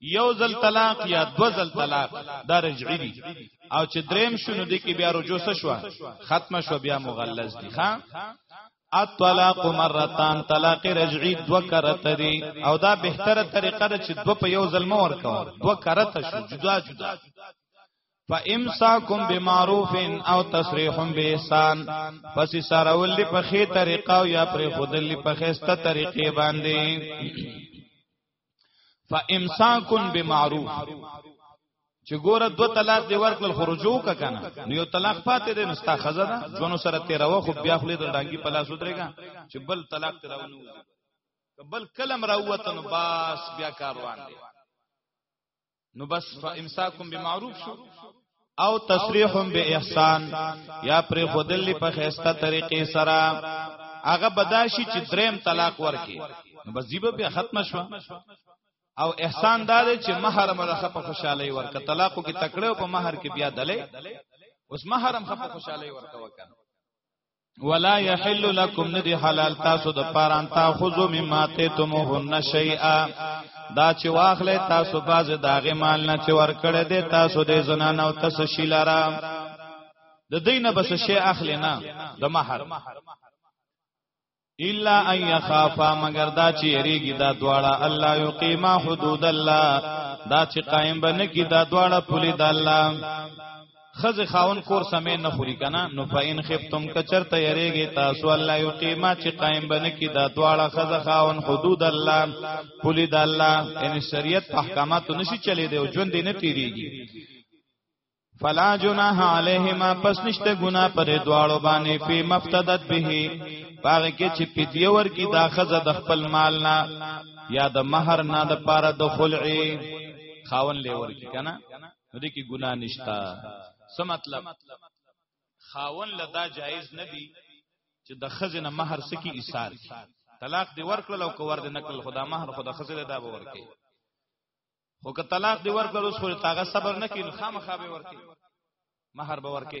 یو ځل طلاق یا دو ځل طلاق دا رجعی دی او چې دریم شونو دی کې بیا رجوع شو ختم شو بیا مغلظ دی ها الطلاق مرتان طلاق رجعی دو کرت دی او دا بهتره طریقه ده چې دو په یو ځل مو ورکو دو کرت شو جدا جدا فامساکم بمعروف او تسریح باحسان پس سره ولې په خې طریقه او یا پر خودلې په خسته طریقې باندې فامساکن بمعروف چې ګوره دو طلاق دی ورکل خروجو کا کنه نو یو طلاق پاتې دی نو ستا خزه ده ژوند سره تیرو خو بیا خپل د ډانګي په لاس ودرېګا چې بل طلاق تراونه بل کلم راوته نو باس بیا کاروان دی نو بس فامساکم بمعروف شو او تصریحم به احسان یا پر خودل په خيسته طریقې سره هغه بداشي چې دریم طلاق ورکي نو بس زیبه به ختم شو او احسان دا دی چې مہر ملخه په خوشحالي ورکه طلاق کې تکړه او په مہر کې بیا دلې اوس مہرم خپ خوشحالي ورکه وکړه ولا يحل لكم ندي حلال تاسو د پاران تاخذو مما تتمهن شيئا دا چې واخلې تاسو باز داغه مال نه چې ور کړې دي تاسو د زنان او تاسو شیلارا د دینه بس شی اخلې نه د مہر الا ان يخافا مگر دا چې یریږي دا دواړه الله یقیما حدود الله دا چې قائم بنه کی دا دواړه پولی د الله خز خاون کور سمې نه خوري کنه نو فین خفتم کچرته یریږي تاسو الله یو قیمه چې قائم بنه کی دا دواړه خز خاون حدود الله پولی د الله ان شریعت احکامات نشي چلی دی او ژوند نه تیریږي فلا جناح علیهما پس نشته ګنا پر دواړو باندې په مفتدت به پاره کې چې پیډیو ور کی دا خزه د خپل مال نه یا د مہر نه د پاره د خلعي خاون لور کی کنه نو دې کې ګنا نشتا څه مطلب خاون لدا جایز نه دی چې د خزنه مہر سکی ایثار کی طلاق دی ورکړل او کور دی نکړل خدا مہر خدا خزنه دا به ورکې خو که طلاق دی ورکړل اوس خو تاغه صبر نه کین خامخا به ورکې مہر به ورکې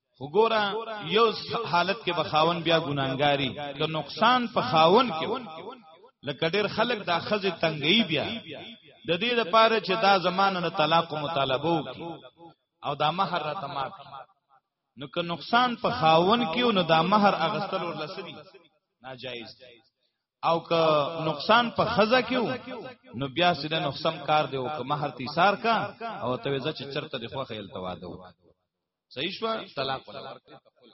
وګوره یو حالت کې بخاون بیا ګناګاری که نقصان په خاون کې لکه ډیر خلک دا خزه تنګي بیا د دې لپاره چې دا زمانه نه طلاق مطالبه وکړي او دا مہر را تماک نو که نقصان په خاون کې نو دا مہر اغستل ورلسدي ناجایز دی او که نقصان په خزه کیو نو بیا سیده نقصان کار دی او که مہر تیثار کا او ته زچ چرته دی خو خیل تواده صحیح شو طلاق ولا ورکړي تقول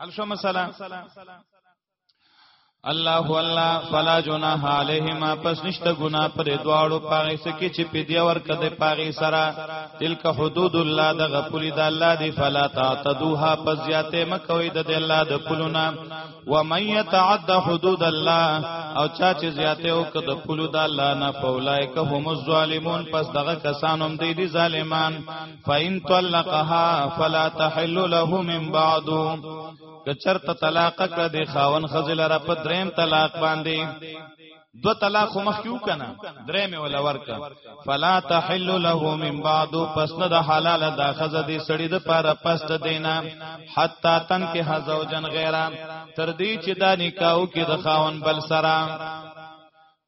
حل شو مسله الله والله فلا جناح علیهما پس نشته ګنا پر دواړو پاغه سکه چې پیډیا ور کده پاغه سرا تلک حدود الله د غپلی د الله دی فلا تعتدوها پس زیاته مکوې د الله د پلونا و من يتعد حدود الله او چا چې زیاته او کده پلو د الله نه پولای که هم ظالمون پس دغه کسانو دی دي ظالمان فإن طلقها فلا تحل له من بعد که چرته طلاق کړه د خاون خزل را په دریم طلاق باندې دو طلاق خو مخ کیو کنه درې مې ولا ورکا فلا تحل له من بعد پس نه د حلال د خزه دې سړی د پاره پس د دینا حتا تن کې حزوجن غیره تر دې چې دا نکاو کې د خاون بل سره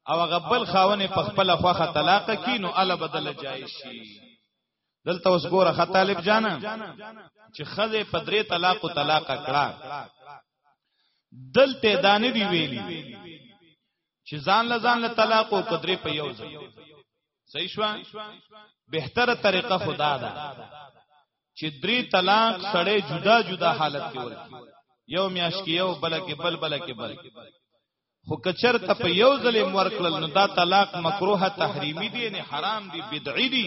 او غبل خاون په خپل خوخه طلاق کینو ال بدل جایشي دلته اوس ګوره خ طالب جان چې خزه په درې طلاق او طلاق کړه دلته دانه دی ویلی چې ځان له ځان له طلاق او قدرې په یو ځای صحیح شو بهتره طریقه خدا ده چې درې طلاق سړې جدا جدا حالت کې ورکی یو میاش کې یو بلکې بل بلکې بل خو کچر ته په یو ځل ورکړل نو دا طلاق مکروه تحریمی دی نه حرام دی بدعی دی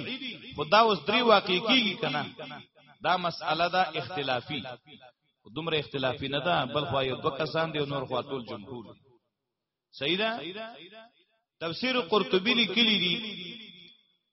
خدا اوس درې واقع کیږي کنه دا مسأله دا اختلافی دومره اختلافی نه ده بل خو یو دوه کسان دی نور خو ټول جمهور صحیح ده تفسیر قرطبی لیکلی دی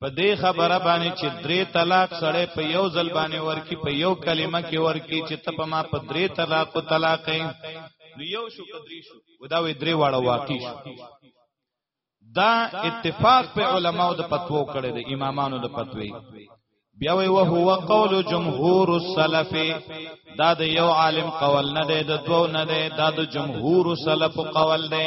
په دې خبره باندې چې درې طلاق سړی په یو ځل باندې ورکی په یو کلمه کې ورکی چې ته په ما په درې طلاق او طلاق نو یو شو کدرې شو ودا وې درې واړه واقع شو دا اتفاق په علماو د پتوو کړي د امامانو د پتوي بیا وی وهو قول جمهور السلف دا د یو عالم قول نه دی د دوو نه دی دا د جمهور سلف قول دی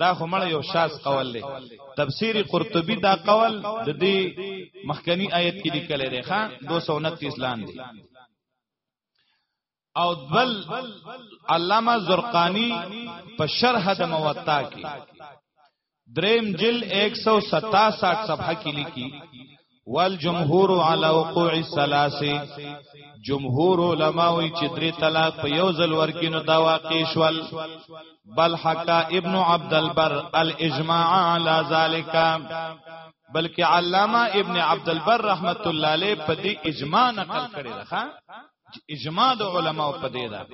دا خو مړ یو شاز قول دی تفسیر قرطبی دا قول د دې مخکنی آیت کې لیکل دی ښا 229 لاندې او بل علامه زرقانی په شرح د موطا کې دریم جل 167 صفحه کې لیکي والجمهور على وقوع الثلاث جمهور علما وی چې درې طلاق په یو ځل ورکینو دا واقع شول بل حقا ابن عبد البر الاجماع على ذلك بلکې علامه ابن عبد البر رحمت الله علیه په دې اجماع نقل کړی ده اجماع د علما په دې ده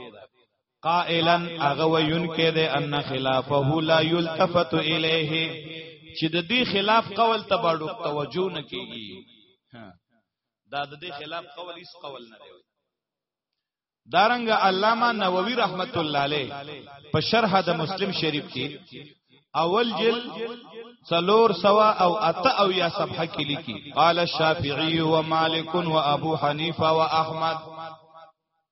قائلا اغه وینکه ده ان خلافه لا یلتفت الیه چې د دې خلاف قول ته باډو توجه نه کیږي دا د دې خلاف قول هیڅ قول نه دی دارنګ علامه نووي رحمت الله علیه په شرح د مسلم شریف کې اول جل سلور سوا او اتا او یا صفحه کې لیکي قال الشافعي ومالك وابو حنيفه واحمد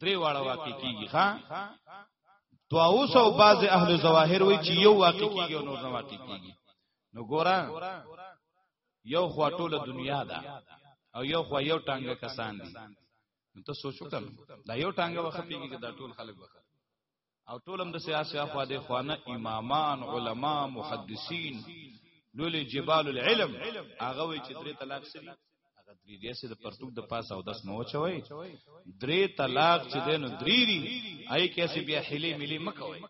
درې واړه واقع کیږي ښا طاووس او بعض اهل ظواهر وایي چې یو واقع کیږي او نور نه واقع کیږي نو ګورا یو خوا ټوله دنیا ده او یو خوا یو ټانګه کسان دي نو ته سوچو کم دا یو ټانګه وخت پیږي دا ټول خلک وخت او ټولم د سیاسي اخوا د خوانه امامان علما محدثین لولې جبال العلم هغه وی چې درې طلاق سری هغه درې دې سره پرتوک د پاسه او داس نو چوي درې طلاق چې دینو درې دي آی کیسه بیا حلی ملي مکوي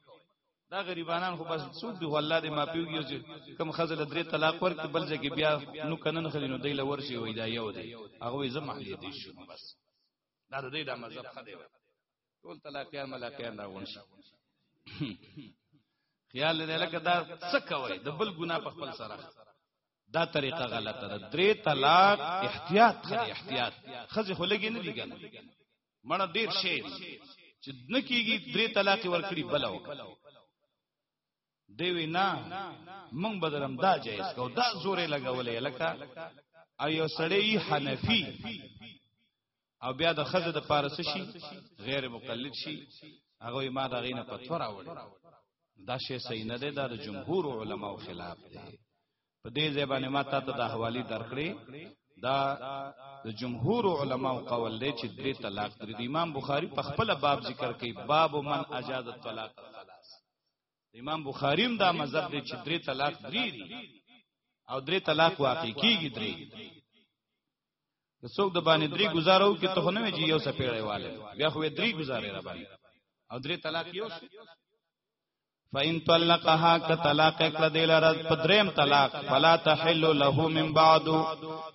دا غریبانان خو بس څوک دی والله دې ما پیوږي چې کم خزل درې طلاق ورک بل ځکه بیا نو کنن خلینو دی لور شي وای دا یو دی هغه زما حلی دې شو بس دا دې دا مذهب خدای ټول طلاقيان ملاقيان راغون شي خیال دې لکه دا څه کوي د بل ګنا په خپل سره دا طریقه غلطه ده درې طلاق احتیاط خره احتیاط خزه خلګي نه دي کنه مړه ډیر شی چې نکیږي درې طلاق ورکړي بلو دی وینا مونږ بدرم دا جایز کو دا زورې لګولې لکه او یو سړی حنفي او بیا د خزه د پارس شي غیر مقلد شي هغه ما دا غینه په تور راوړي دا شی صحیح نه دی دا د جمهور علماو خلاف دی په دې ځای باندې ما تا ته د حوالی درکړې دا د جمهور علماو قول دی چې درې طلاق درې امام بخاری په خپل باب ذکر کوي باب من اجازه طلاق الخلاص امام بخاری هم دا مذهب دی چې درې طلاق درې دي او درې طلاق واقع کیږي درې څوک د باندې درې گزارو کې ته نه ویږي یو سپېړې والے بیا خو درې گزارې را باندې او درې طلاق یو شي فإن طلقها كطلاق کړه دل رد پدریم طلاق فلا تحل له من بعد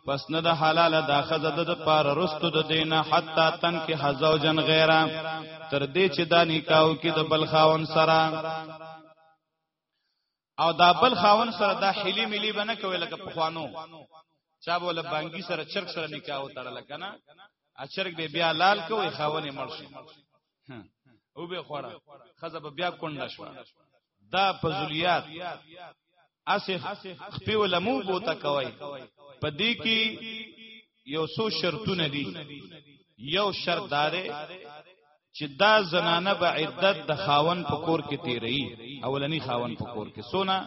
پس نه د حلال د خزه د پار رستو د دینه حتا تن کې حزوجن غیره تر دې چې دا نکاو کې د بل خاون سره او دا بل خاون سره دا حلی ملی بنه کوي لکه پخوانو چا بوله بانګي سره چرګ سره نکاح وتړل کنه اچرګ به بیا لال کوي خاونې مرشي او به خوړه خزه به بیا کونډه شو دا فضلیات اسه خپل علمو بوته کوي په دې کې یو څو شرطونه دي یو شرط داره چې دا زنانه به عدت د خاون په کور کې تیری اولنی خاون په کور کې سونا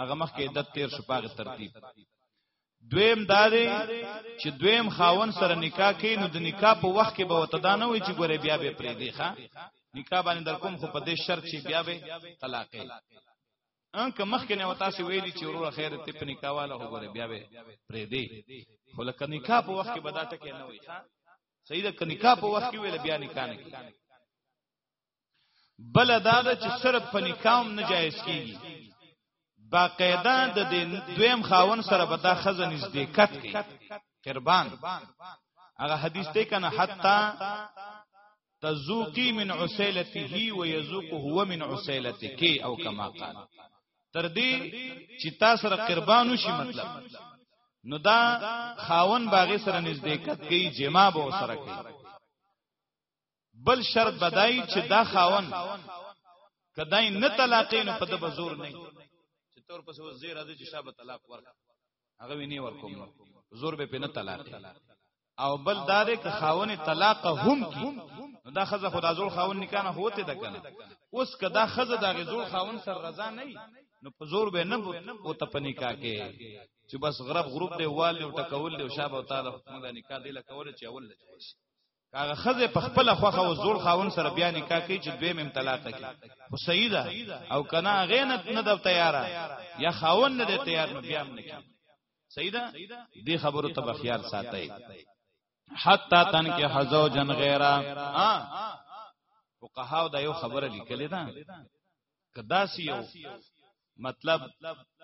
هغه مخ کې عدت تیر شو پاغه ترتیب دویم دا دی چې دویم خاون سره نکاح کوي نو د نکاح په وخت کې به وته دا نه وي چې ګوره بیا به پرې دی ښا نکاح باندې در کوم خو په دې شرط چې بیا به طلاق یې ان که مخکې نه وتا سي ویلي چې وروره خیر ته په نکاح والا هو ګوره بیا به پرې دی خو لکه نکاح په وخت کې به دا ټکه نه وي ښا صحیح ده که نکاح په وخت کې ویل بیا نکاح نه کوي بل دا ده چې صرف په نکاح نه جایز کیږي باقاعده د دویم خاون سره به دا خزه نږدې کټ کوي قربان هغه حدیث ته کنه حتا تزوقی من عسیلته و یزوق هو من عسیلتک او کما قال تر دې چې تاسو سره قربان وشي مطلب نو دا خاون باغې سره نږدې کټ کوي جما به سره کوي بل شرط بدای چې دا خاون کدای نه طلاقې نو په د بزور نه چې تور پس وزیر راځي چې شابه طلاق ورک هغه ویني ورکوم زور به په نه طلاق او بل دار ک خاون طلاق هم کی دا خزه خدا زور خاون نکانه هوته د کنه اوس کدا خزه دا غزور خاون سر رضا نه نو په زور به نه او ته په نکاح کې چې بس غرب غروب دی وال او ټکول دی شابه تعالی موږ نکاح دی لکول چې اول لږ کاغه خزه په خپل خوخه او زوړ خاون سره بیا نکاح کوي چې دوی مم طلاق کوي خو سیدا او کنا غینت نه د تیارا یا خاون نه د تیار نو بیا نه کوي سیدا دې خبرو ته بخیار ساتي حتا تن کې حزو جن غیرا ا فقهاو دا یو خبره لیکلې ده کدا سی یو مطلب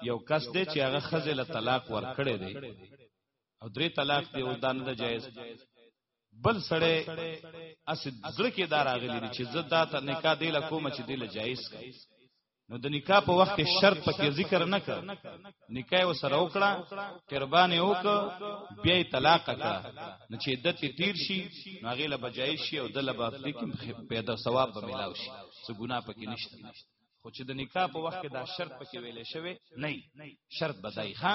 یو کس دی چې هغه خزه له طلاق ورکړي دی او درې طلاق دی او دانه جایز بل سړی اس زړه کې دار اغلی چې زه دا ته نکاح دی له کوم چې دی له جایز کړي نو د نکاح په وخت کې شرط پکې ذکر نه کړ نکاح وسره وکړه قربان یې وک بیا طلاق کړه نو چې عدت تیر شي نو هغه له بجای شي او د لبا فلیکم پیدا ثواب به ملاو شي څه ګناه پکې نشته خو چې د نکاح په وخت کې دا شرط پکې ویلې شوی نه شرط بدای ښا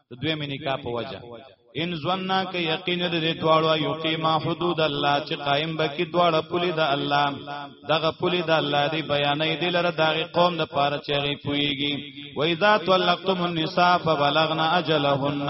د دوی مې نکاح په وجه ان ظننا کې یقین د دې دواړو یقیما حدود الله چې قائم بکی دواړه پولی د الله دغه پولی د الله دی بیانې دی لره دغه قوم د پاره چې غي پویږي و اذا طلقتم النساء فبلغنا اجلهن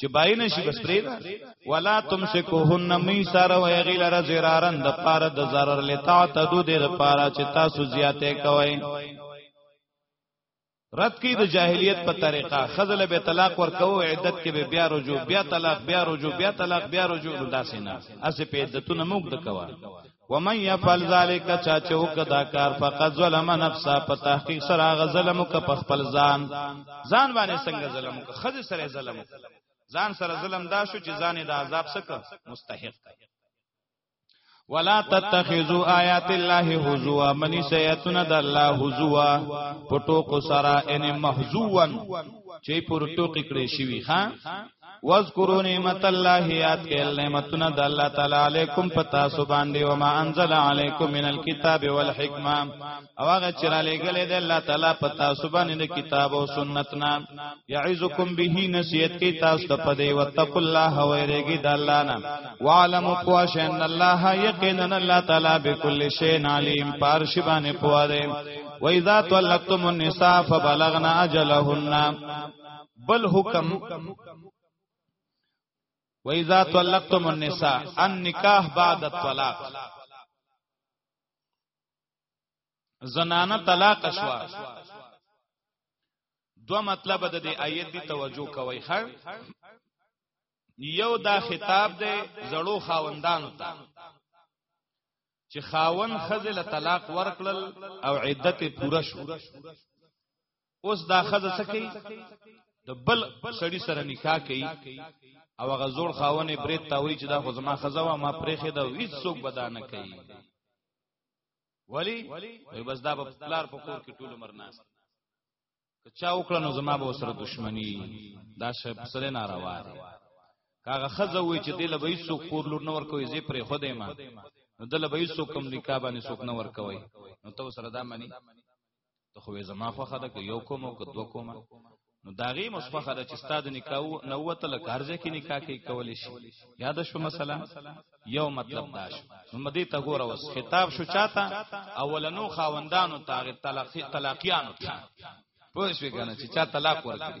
چې بای نه شي بس پرې دا ولا تمسکوهن می سره و یغیل را زرارن د پاره د zarar لتا تدو د پاره چې تاسو زیاته کوي رد کی د جاهلیت په طریقه خزل به طلاق ورکو عدت کې به بیا رجوع بیا طلاق بیا رجوع بیا طلاق بیا رجوع داسې نه اسه په عدتونه موږ د کوا ومن يفعل ذلك چا چې وکدا کار فقط ظلم نفسه په تحقیق سره غ ظلم وک په خپل ځان ځان باندې څنګه ظلم وک خځه سره ظلم وک ځان سره ظلم دا شو چې ځان د عذاب څخه مستحق دی ولا تتخذوا آیات الله هزوا منی سیتون د الله هزوا پټو کو سرا ان محزوان چې پرټو کړي شي ها واذکروا نعمت الله یاد کړئ نعمتونه د الله تعالی علیکم پتا سو باندې او ما انزل علیکم من الكتاب والحکمه او هغه چې را لګلې د الله تعالی پتا سو باندې د کتاب او سنت نا یعزکم به نصیحت کی تاسو ته پدې وتقوا الله او یریږي د الله نه وعلم قواش ان الله یقینا الله تعالی بكل شیء علیم پارش باندې پواره و اذا طلقتم النساء فبلغنا اجلهن بل حکم و اذا طلقتم النساء النکاح بعد الطلاق زنانه طلاق شوا دو مطلب د دې آیت دی توجه کوي خر یو دا خطاب دی زړو خاوندانو ته چې خاون خزل طلاق ورکړل او عدت پوره شو اوس دا خزه سکی د بل سړی سره نکاح کوي او هغه زوړ خاونه برید تاوي چې دا خو زما خزه وا ما پرېخه دا هیڅ څوک بدانه کوي ولی وای بس دا په پلار په کور کې ټول عمر ناس که چا وکړه نو زما به سره دښمنی دا شه سره ناروا دی کاغه خزه وای چې دله به هیڅ څوک پور لور نه ور کوي زی پرې خو دې ما نو دله به هیڅ څوک کم نکاح باندې څوک نه ور کوي نو تو سره دا منی ته خو زما خوخه ده که یو کوم او که دو کومه نو داغي مصفخه ده چې ستاد نکاح نو وته لکه ارزه کې نکاح کې کول شي یاد شو مثلا یو مطلب داش نو مدې ته ګوره وس خطاب شو چاته اولنو خاوندانو تاغه طلاق طلاقیانو پوه شو کنه چې چا طلاق ورکړي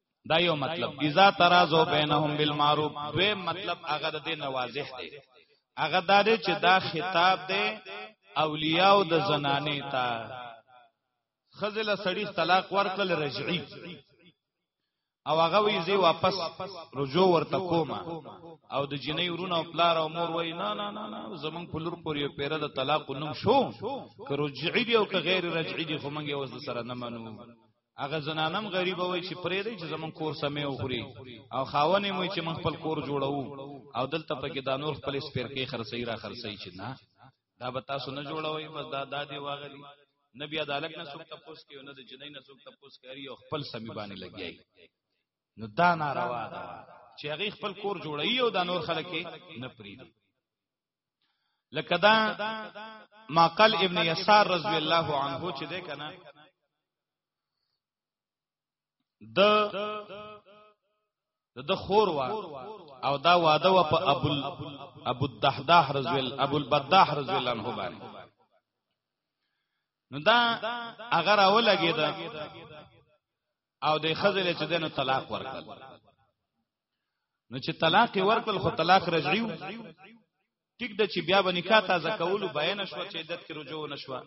دا یو مطلب اذا ترازو بینهم بالمعروف دوی مطلب هغه د دین واضح دی هغه دا دی چې دا خطاب دی اولیاء او د زنانه تا خزل سړی طلاق ورکل رجعی او هغه وی زی واپس رجوع ورته کومه او د جنې ورونه او پلار او مور وای نه نه نه نه زمون پلور پورې پیره د طلاق نوم شو که رجعی دی او که غیر رجعی دی خو مونږه وز سره نه منو هغه زنانم غریب وای چې پرې دی چې زمون کور سمې او خوري او خاونې مو چې من خپل کور جوړو او دلته پکې دا نور خپل سپیر کې خرڅي را خرڅي چې نه دا به تاسو نه جوړوي بس دا دادی واغلی نبی عدالت نه څوک تپوس کوي نه د جنۍ نه څوک تپوس کوي او خپل سمې باندې لګیای نو دا ناروا ده چې هغه خپل کور جوړي او دا نور خلک نه پریدي لکه دا ماقل ابن یسار رضی الله عنه چې ده کنه د د خور وا او دا واده وا په ابو ابو الدحداح رضی الله ابو البداح رضی الله عنه باندې نو دا اگر اولګی دا او د خزل چې دنو طلاق ورکړ نو چې طلاق ورکړل خو طلاق رجعي ټیک د چې بیا به نکاح تازه کولو بیان شو چې عدت کې رجوع نشوه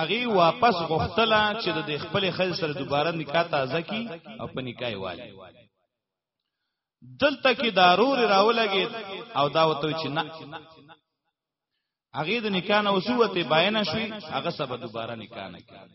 اغي واپس غختله چې د خپل خځې سره دوباره نکاح تازه کی او په نکاح والی دلته کې دارور راولګي او دا وته چې نه اغي د نکاح نه وسوته بیان شوي هغه سبا دوباره نکاح نه کوي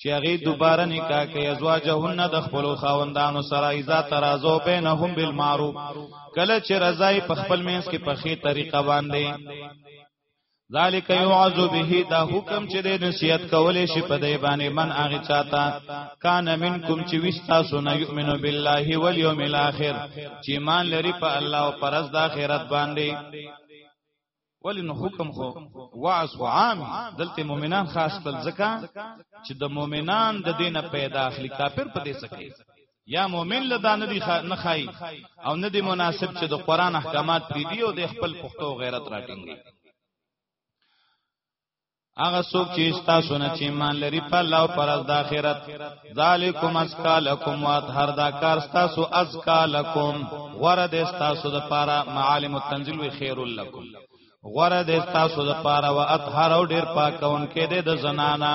چې هغه دوباره نکاح کوي ازواجهن د خپل خاوندانو سره ایزا ترازو بینهم بالمعروف کله چې رضای په خپل مینس کې په خې طریقه باندې ذالک یعذ به دا حکم چې د نصیحت کولې شي په دی باندې من هغه چاته کان منکم چې وستا سونه یؤمنو بالله والیوم الاخر چې مان لري په الله او پرز د اخرت باندې ولی نو حکم خو وعظ خو عام دلته مؤمنان خاص بل زکا چې د مؤمنان د دینه پیدا اخلي کافر په دې سکه یا مؤمن له دانه دی نه خای او نه دی مناسب چې د قران احکامات پری دی او د خپل پښتو غیرت راټینګي هغه څوک چې تاسو نه چې مان لري په الله او پر د آخرت ذالکم اسکالکم واطهر دا کار تاسو اسکالکم غره د تاسو د پاره معالم التنزيل وی خیر لکم غره د تاسو د پاره او اطهر او ډیر پاکون کې د زنانا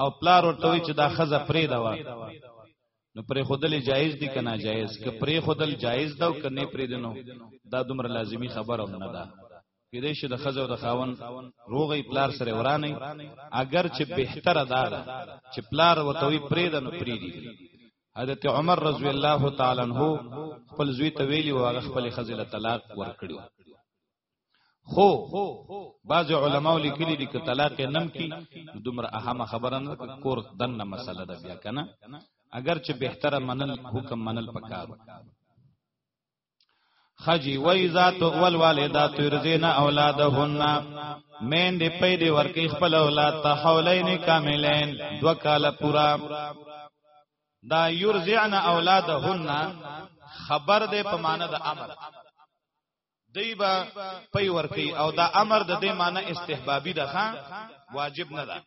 او پلار ورته وی چې دا خزه پرې دا وا نو پرې خودل جایز دي کنه جایز ک پرې خودل جایز دا او کنه پرې دنو دا دومره لازمی خبره نه ده کې دې شه د خزه او د خاون روغې پلار سره ورانه اگر چې بهتر ده چې پلار ورته وی پرې دنو پرې دي حضرت عمر رضی الله تعالی عنہ خپل زوی ته ویلی او هغه خپل خزه له طلاق ورکړي خو بعض علماء لیکلي دي ک طلاق نم کی دومره اهمه خبره نه کور دنه مسله ده بیا کنه اگر چې بهتره منل حکم منل پکارو خجی وی ذات اول والدات یرزینا اولادهن مین دی پی دی ورکی خپل اولاد ته حولین کاملین دو کال پورا دا یرزینا اولادهن خبر دی په معنی د امر دی با پي ورکی او دا امر د دې معنی استحبابي ده ښا واجب نه ده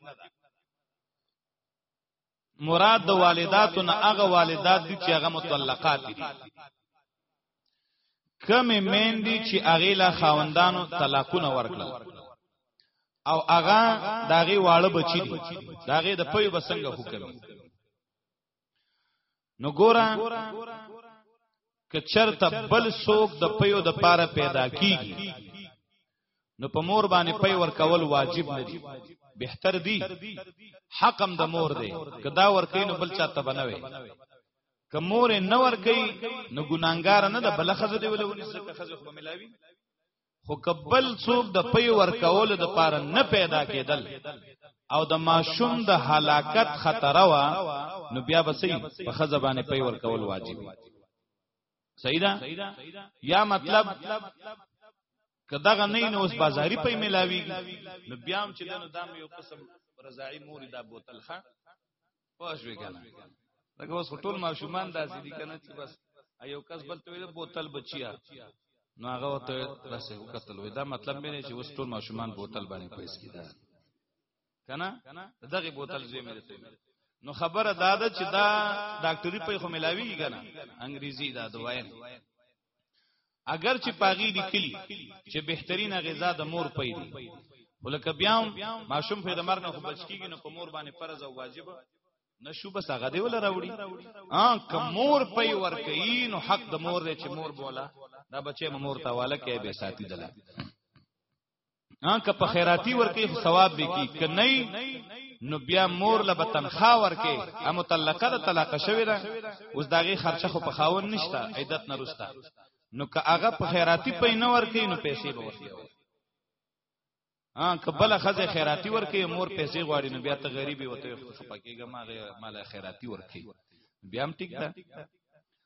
مراد د والداتو نه هغه والدات دي چې هغه متطلقات دي کمې مین دي چې هغه لا خاوندانو طلاقونه ورکړل او هغه داغه واړه بچی دي داغه د پي بسنګ حکم نو ګورا که چرته بل سوک د پیو د پاره پیدا کیږي نو په مور باندې پي ور کول واجب نه دي بهتر دي حقم د مور دی که دا ور کین بل چاته بنوي که مور نه ور کوي نو ګناګار نه د بل خزه دی ولونی څخه خزه خو ملاوي خو کبل څوک د پي ورکول د پاره نه پیدا کېدل او د ماشوم د هلاکت خطر وا نو بیا به سي په خزبانه پي ورکول واجب صحیح ده یا مطلب کداغه نه نو اوس بازاري پي ملاوي نو بیا هم چې دنو دام یو قسم رضاعي مور دا بوتل خان پښوی کنه لکه اوس ټول ماشومان داسې دي کنه چې بس ایو کس بل ته بوتل بچیا نو هغه ته رسې وکتل وې دا مطلب مې نه چې اوس ټول ماشومان بوتل باندې پیسې کیدا کنه دغه بوتل زوی مې ته نو خبره دا ده چې دا ډاکټري په خو ملاوي کنه انګريزي دا دوايي اگر چې پاغي لیکلي چې بهترینه غذا د مور پي دي ولکه بیا ماشوم په دمر نه خو بچ کیږي نو په مور باندې فرض او واجب نشو بس هغه دی ول راوړي ا کمور پي ور کوي نو حق د مور دی چې مور بولا دا بچي مور ته والا کې به ساتي دلا ان که په خیراتی ورکی ثواب بکی ک نه نو بیا مور له بتنخوا ورکی ا متعلقه د طلاق شوی ده اوس داغه خرچه خو په خاون نشتا عیدت نه رستا نو که هغه په خیراتی پې نه ورکی نو پیسې به ورکی ها کبل خزه خیراتی ورکی مور پیسې غواړي نو بیا ته غریبي وته خپکیګه ما مال خیراتی ورکی بیا هم ټیک ده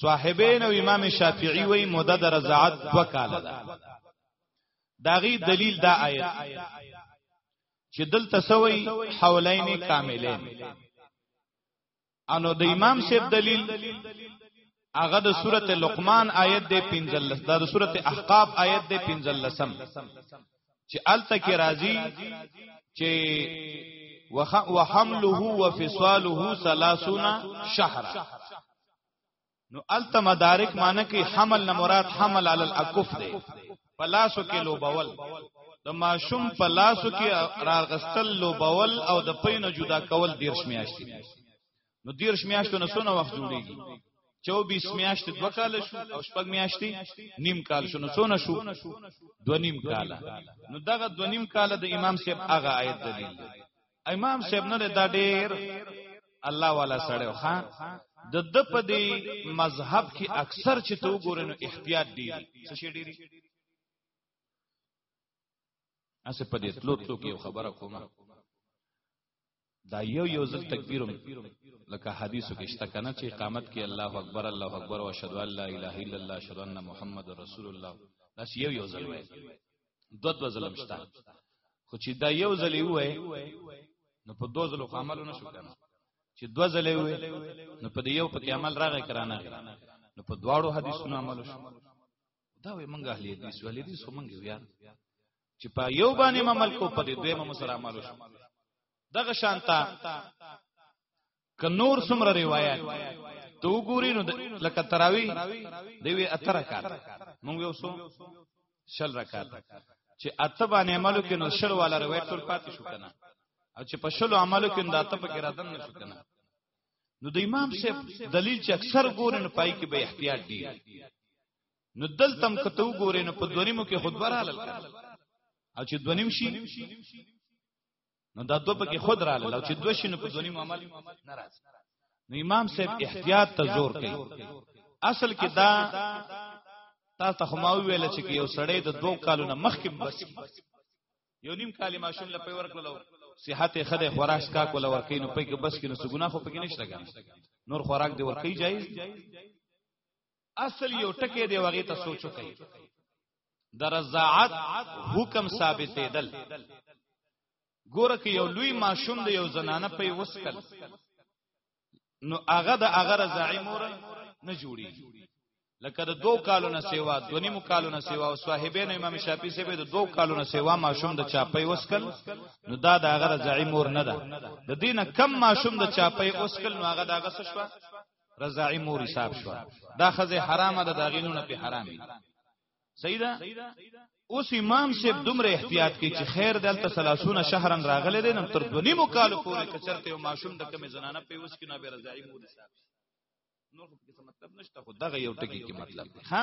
صاحبین او امام شافعی وی مدد رضاعت دو کال ده داغي دلیل دا آیت چې دلته سوی حولین کاملین انو د امام سیب دلیل هغه د سورته لقمان آیت دی 15 دا د سورته احقاف آیت دی 15 چې الته کې راځي چې وحمله وفصاله 30 شهر نو الته مدارک معنی کې حمل نه مراد حمل علی الاکف دی پلاسو کې لوبول د ماشوم پلاسو کې راغستل لوبول او د پینو جدا کول دیر شمیاشتي نو دیرش میاشتو نه سونه وخت جوړیږي 24 میاشتې دوه کال شو او شپږ میاشتې نیم کال شو نو څونه شو دوه نیم کال نو دغه دوه نیم کال د امام صاحب هغه آیت دلیل امام صاحب نه دا ډیر الله والا سره ښا د د په دی مذهب کې اکثر چې تو ګورې نو احتیاط دی څه شي ډیری اسه په دې تلو تلو کې خبره کومه دا یو یو ځل تکبیر لکه حدیثو کې شته کنه چې اقامت کې الله اکبر الله اکبر او اشهد ان لا اله الا الله اشهد ان محمد رسول الله دا یو یو ځل وای دوه دوه ځل مشته خو چې دا یو ځل وای نو په دوه ځلو عملو نشو کنه چې دوه ځل وای نو په یو په کې عمل راغی کرانه نو په دواړو حدیثونو عمل شو دا وي منګه اهل حدیث ولې دي سو منګه بیا چې په یو باندې عمل کو په دې دویمه مسره عمل وشو دغه شانتا ک نور څومره روایت تو ګوري نو لکه تراوی دی وی اتر رکعات مونږ یو سو شل رکعات چې اته باندې عملو کې نو شل والا روایت ټول پاتې شو کنه او چې په شل عملو کې دا ته په کې رادن نشو کنه نو د امام صاحب دلیل چې اکثر ګورن پای کې به احتیاط دی نو دلتم کته وګورې نو په دونیمو کې خود براله او چې دونیم شي نو دا دو پکې خود رااله او چې دو شي نو په دونیم عمل ناراض نو امام صاحب احتیاط ته زور کوي اصل کې دا تا ته خو ما ویل چې یو سړی د دوه کالو نه مخکې بس یو نیم کال ماشوم لپاره ورکړلو صحت خده خوراک کا کول ورکې نو پکې بس کې نو سګونه خو پکې نشته ګان نور خوراک دی ورکې جایز اصل یو ټکی دی وغه ته سوچو کوي د رضاعت حکم ثابتېدل ګوره کې یو لوی ماشوم دی یو زنانه په وسکل نو هغه د هغه رضاعي مور نه جوړي لکه د دو کالو نه سیوا د نیمو کالو نه سیوا او صاحبین امام شافعي سیبه د دو کالو نه سیوا ماشوم د چاپي وسکل نو دا د هغه رضاعي مور نه ده د دینه کم ماشوم د چاپي وسکل نو هغه دغه څه شو رضاعی مور حساب شو دا خزه حرامه ده دا غینونه په حرامي صحیح ده اوس امام صاحب دومره احتیاط کوي چې خیر دلته 30 شهرن راغله دي نن تر دونی مو کال پورې کچرته یو ماشوم د کمی زنانه په اوس کې نه به رضاعی مور حساب نور خو کې مطلب نشته خو دغه یو ټکی کې مطلب ها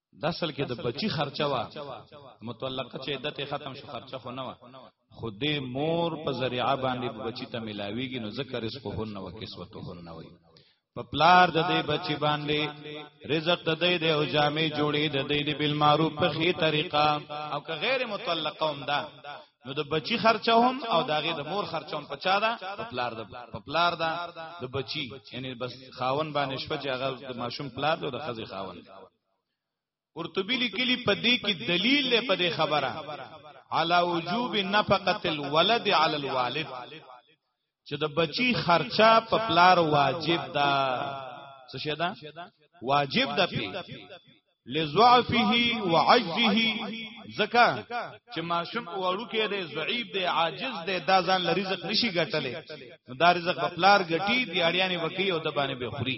د اصل کې د بچی خرچه وا متعلقه چې عدت ختم شو خرچه خو نه وا خو دې مور په ذریعہ باندې بچی ته ملاویږي نو ذکر رزق هو نه وکسوت هو نه وي په پلار د دې بچی باندې رزق د دې د او جامې جوړې د دې د بالمعروف په خي طریقه او که غیر متعلقه هم ده نو د بچی خرچه هم او داغه د مور خرچه هم پچا ده په پلار ده په پلار ده د بچی یعنی بس خاون باندې شپه چې هغه د ماشوم پلار ده د خزي خاون قرطبی لیکلی په دې کې دلیل له په دې خبره علا وجوب نفقه الولد علی الوالد چې د بچی خرچه په پلار واجب ده څه شه ده واجب ده پی لزعفه وعجزه زکا چې ماشوم وړو کې دی ضعیف دی عاجز دی دا ځان ل رزق نشي ګټلې دا رزق په پلار ګټي دی اړیانې وکی او د باندې به خوري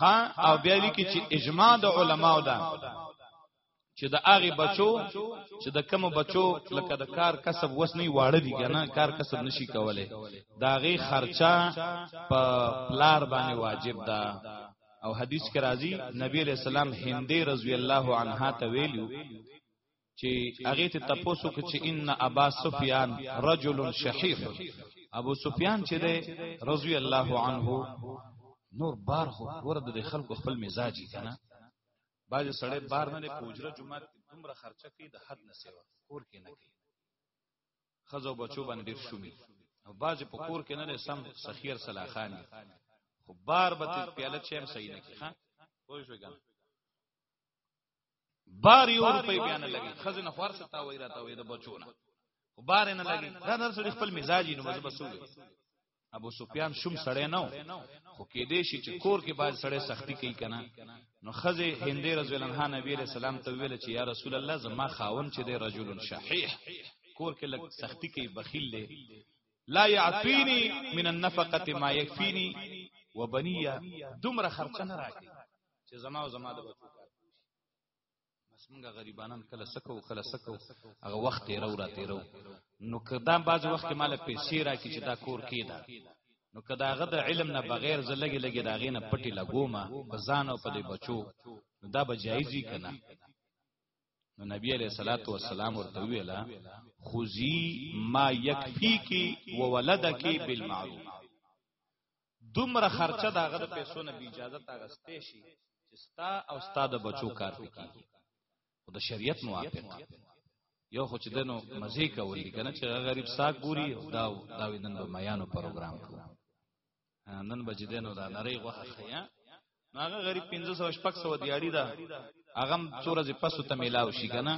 ها او بیا لیکي چې اجماع د علماو ده چې د هغه بچو چې د کوم بچو لکه د کار کسب وس نه واړه دي کنه کار کسب نشي کوله دا غي خرچه په پلار باندې واجب ده او حدیث کې راځي نبی علیہ السلام هندې رضی الله عنها ته ویلو چې هغه ته تاسو کې چې ان ابا سفیان رجل شحیح ابو سفیان چې ده رضی الله عنه نور بار خو ورته د خلکو خپل مزاجي کنه باج سړی بار نه پوجره جمعه دومره خرچه کوي د حد نه سیوا کور کې نه کوي خزو بچو باندې ډیر شومي او باج په کور کې نه سم سخیر صلاحخان خو بار به پیاله چیم صحیح نه کوي ها پوه شو ګان بار یو روپۍ بیان لګي خزنه خوار ستا وای راته وای د بچونه خو بار نه لګي دا در سړي خپل مزاجي نو مزه بسوي ابو سفیان شوم سړی نو خو کې دې شي چې کور کې باز سړی سختی کوي کنه نو خزه هندې رضی الله عنها نبی رسول سلام ته ویل چې یا رسول الله زما خاون چې دی رجل شحیح کور کې لګ سختی کوي بخیل دی لا يعطيني من النفقه ما يكفيني وبنيه دومره خرچه نه راکړي چې زما او زما د بچو کار بس موږ غریبانان کله سکو کله سکو هغه وخت یې رو را تیرو نو کدا باز وخت مال پیسې را کی چې دا کور کیدا نو کدا غد علم نه بغیر زلګي لګي دا غینه پټي لګوما بزان او په دې بچو نو دا به جایزي کنه نو نبی علیہ الصلات والسلام ورته ویلا خذی ما یکفیکی وولدکی بالمعروف دومره خرچه داغه د پیسو نه بی اجازه تاغستې شي چې ستا او ستا د بچو کار پکې خو د شریعت موافق یو خو چې دنو مزه کوي کنه چې غریب ساک ګوري دا دا وینن به میانو پروګرام کو نن بجې دنو دا نری غوخه خیا هغه غریب 1500 شپږ سو دیاری ده هغه څوره ز پسو ته میلاو شي کنه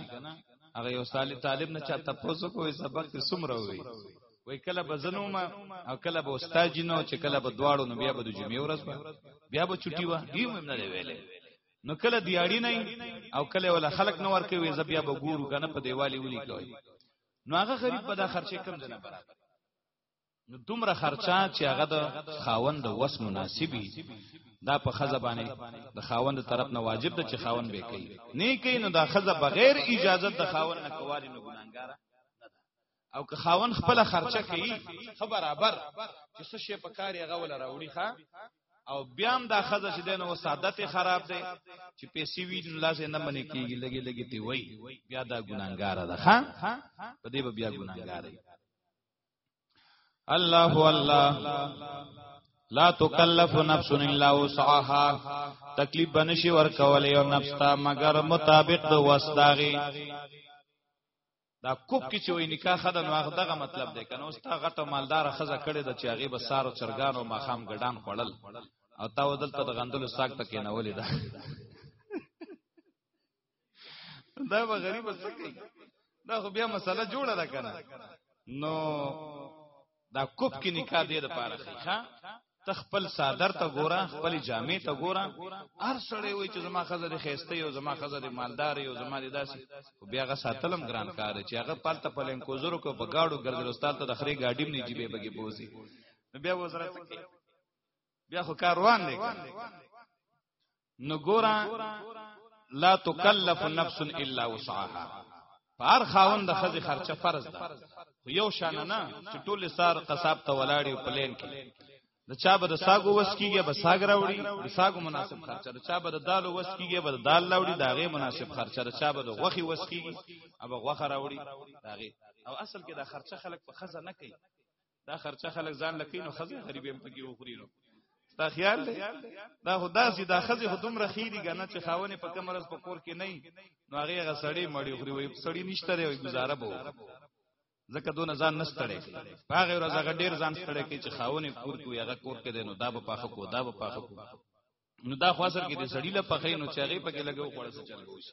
هغه یو سالی طالب نه چا تاسو کوی سبق سمره وي وای کله بزنو ما او کله به استاد نو چې کله به دواړو نو بیا به د جمعې ورځ به بیا به چټي و هیوم نه ویلې نو کله دیاړي نه او کله ولا خلق نو ورکه وي ز بیا به ګورو کنه په دیوالي ولي کوي نو هغه غریب په دا خرچه کم نه برابر نو دومره خرچه چې هغه د خاوند د وس مناسبي دا په خزه باندې د خاوند طرف نه واجب ده چې خاوند به کوي نه کوي نو دا خزه بغیر اجازه د خاوند نه کواري نو ګناګار او که خاوند خپل خرچه کوي خبر برابر چې څه شي په کار یې غول راوړي ښا او بیا هم دا خزه چې دنه وسادت خراب دی چې پیسې وی نو لازم نه منې کیږي لګي لګي تی وای بیا دا ګناګار ده ښا په دې بیا ګناګار دی الله الله لا تکلف نفس الا وسعها تکلیف بنشي ورکول یو نفس ته مگر مطابق د وسداغي دا کوپ کې چې وې نکاح خدا نو هغه دغه مطلب دی کنه اوس تا غټه مالدار خزه کړي د چې هغه به سارو چرګان او ماخام ګډان خړل او تا ودلته د غندلو ساک تکې نه ولې دا دا به غریب څه کوي دا خو بیا مسله جوړه ده کنه نو دا کوپ کې نکاح دې د پاره ښه ته خپل صادر ته ګوره خپل جامع ته ګوره هر سړی وای چې زما خزه د خيسته یو زما خزه د مالدار یو زما د داسې خو بیا غا ساتلم ګران کار چې هغه پالته پلن کوزرو کو په گاډو ګرځل استاد ته د خري گاډیم نه جیبه بګي بوزي بیا وزرت کې بیا خو کاروان دی نو ګورا لا تکلف نفس الا وسعها پار خاون د خزي خرچه فرض ده خو یو شان نه چې ټول سار قصاب ته ولاړی او پلین کې د چا به د ساګو وس کیږي به ساګ راوړي د ساګو مناسب خرچه د چا به د دالو وس کیږي به د دال راوړي دا غي مناسب خرچه د چا به د غوخي وس کیږي به غوخه راوړي دا غي او اصل کې دا خرچه خلک په خزه نه کوي دا خرچه خلک ځان لکې نو خزه غریب هم پکې وخوري نو دا خیال دی دا خدا سي دا خزه خدوم رخيري غنه چې خاونه په کمرز په کور کې نه نو هغه غ سړی مړی خوري وي سړی نشته دی گزاره بو زکه دون ځان نستړې هغه ورځ هغه ډیر ځان ستړې کې چې خاونه کور کې هغه کور کې دی نو دا په پاخه کو دا په پاخه کو نو دا خو اصل کې د سړی له پخې نو چې هغه پکې لګو خوړل څه چل وشي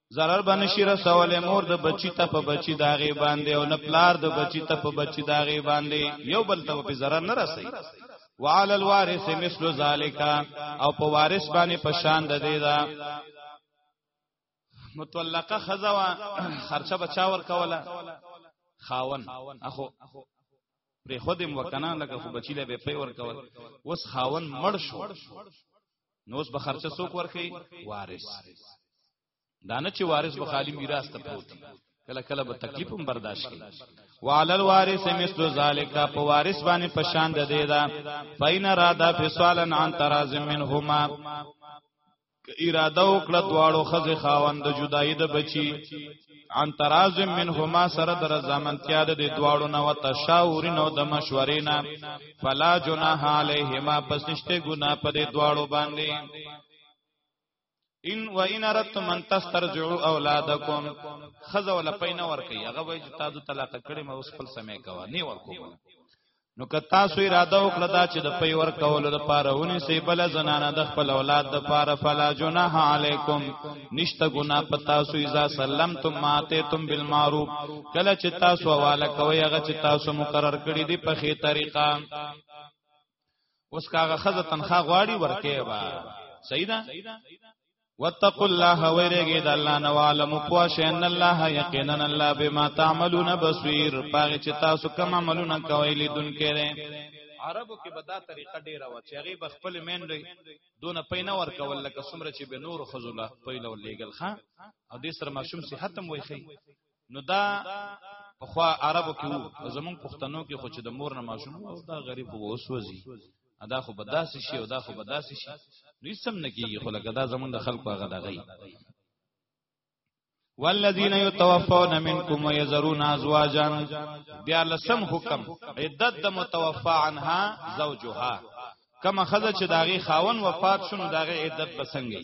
zarar به نشي رسولې مور د بچی ته په بچی داغه باندې او نه پلار د بچی ته په بچی داغه باندې یو بل ته په zarar نه رسي وعلى الوارث مثل ذالک او په وارث باندې پشان د دی دا متولقه خزوا خرچه بچا ور کوله خاون اخو پرې خودم وکنه لکه خو بچی له به پی ور کول وس خاون مړ شو نو اوس به خرچه څوک ورکي وارث دانه چې وارث به خالی میراث ته پروت کله کله به تکلیف هم برداشت کړي وعلى الوارث مثل ذلك دا په وارث باندې پشان ده دی دا فین را دا فسالن عن تراز منهما اراده وکړه دواړو خزه خاوند جدای د بچي عن تراز منهما سره در زمنتیا د دواړو نو تشاور نو د مشورې نه فلا جناح علیهما پس نشته ګنا په دې دواړو باندې ان و ان رتم ان تسترجعوا اولادکم خذ ول پین ور کوي هغه وای چې تاسو طلاق کړي ما اوس خپل سمې کوا نه ور کوم نو که تاسو اراده وکړه دا چې د پي ور کولو د پاره ونی سي بل زنانه د خپل اولاد د پاره فلا جناح علیکم نشته ګنا پتا سو اذا سلمتم ماتتم بالمعروف کله چې تاسو حواله کوي هغه چې تاسو مقرر کړی دی په خي طریقه اوس کاغه خزه تنخواه غواړي ورکه با صحیح ده واتقوا الله ويرګي د الله نو عالم پوښ ان الله یقینا الله بما تعملون بصير پاغه چې تاسو کوم عملونه کوي لیدون کړي عربو کې به دا طریقه ډیره و چې هغه بخپل مینډي دون پینه ور کول لکه سمره چې به نور خزله پیلو لیګل خان او دې سره ماشوم صحت هم وایخی نو دا په خوا عربو کې وو زمون پښتنو کې خو چې د مور نه ماشوم او دا غریب خو وسوځي ادا خو بداس شي او دا خو بداس شي نو سم نه کیږي خو لکه دا زمون د خلکو هغه دغی والذین یتوفون منکم ویذرون ازواجا بیا لسم حکم عدت د متوفا عنها زوجها کما خزه چې داغي خاون وفات شون داغي عدت بسنګي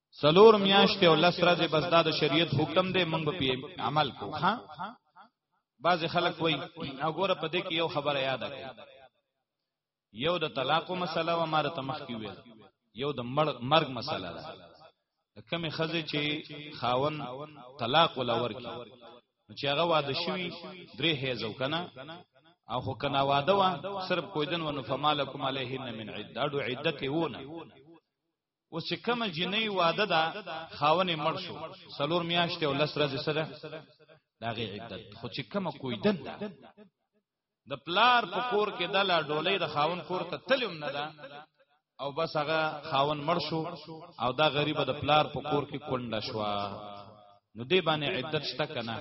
سلور میاشتې او لس ورځې بس دا د شریعت حکم دی موږ به عمل کوو ها بعض خلک وایي وګوره په دې کې یو خبره یاد کړئ یو د طلاق مسله و مار ته مخ کې ویل یو د مرګ مسله ده کمی خزه چې خاون طلاق ولور کی چې هغه واده شوی درې هیزو کنه او خو کنا واده وا صرف کویدن ونو فمالکم علیهن من عده دو عدت وونه اوس چې کوم جنې واده ده خاونه مړ شو سلور میاشتې او لس ورځې سره دا غي عدت خو چې کوم کوی دن ده د پلار په کور کې د لا ډولې د خاون کور ته تلم نه ده او بس هغه خاون مړ شو او دا غریب د پلار په کور کې کونډه شو نو دې باندې عدت شته کنه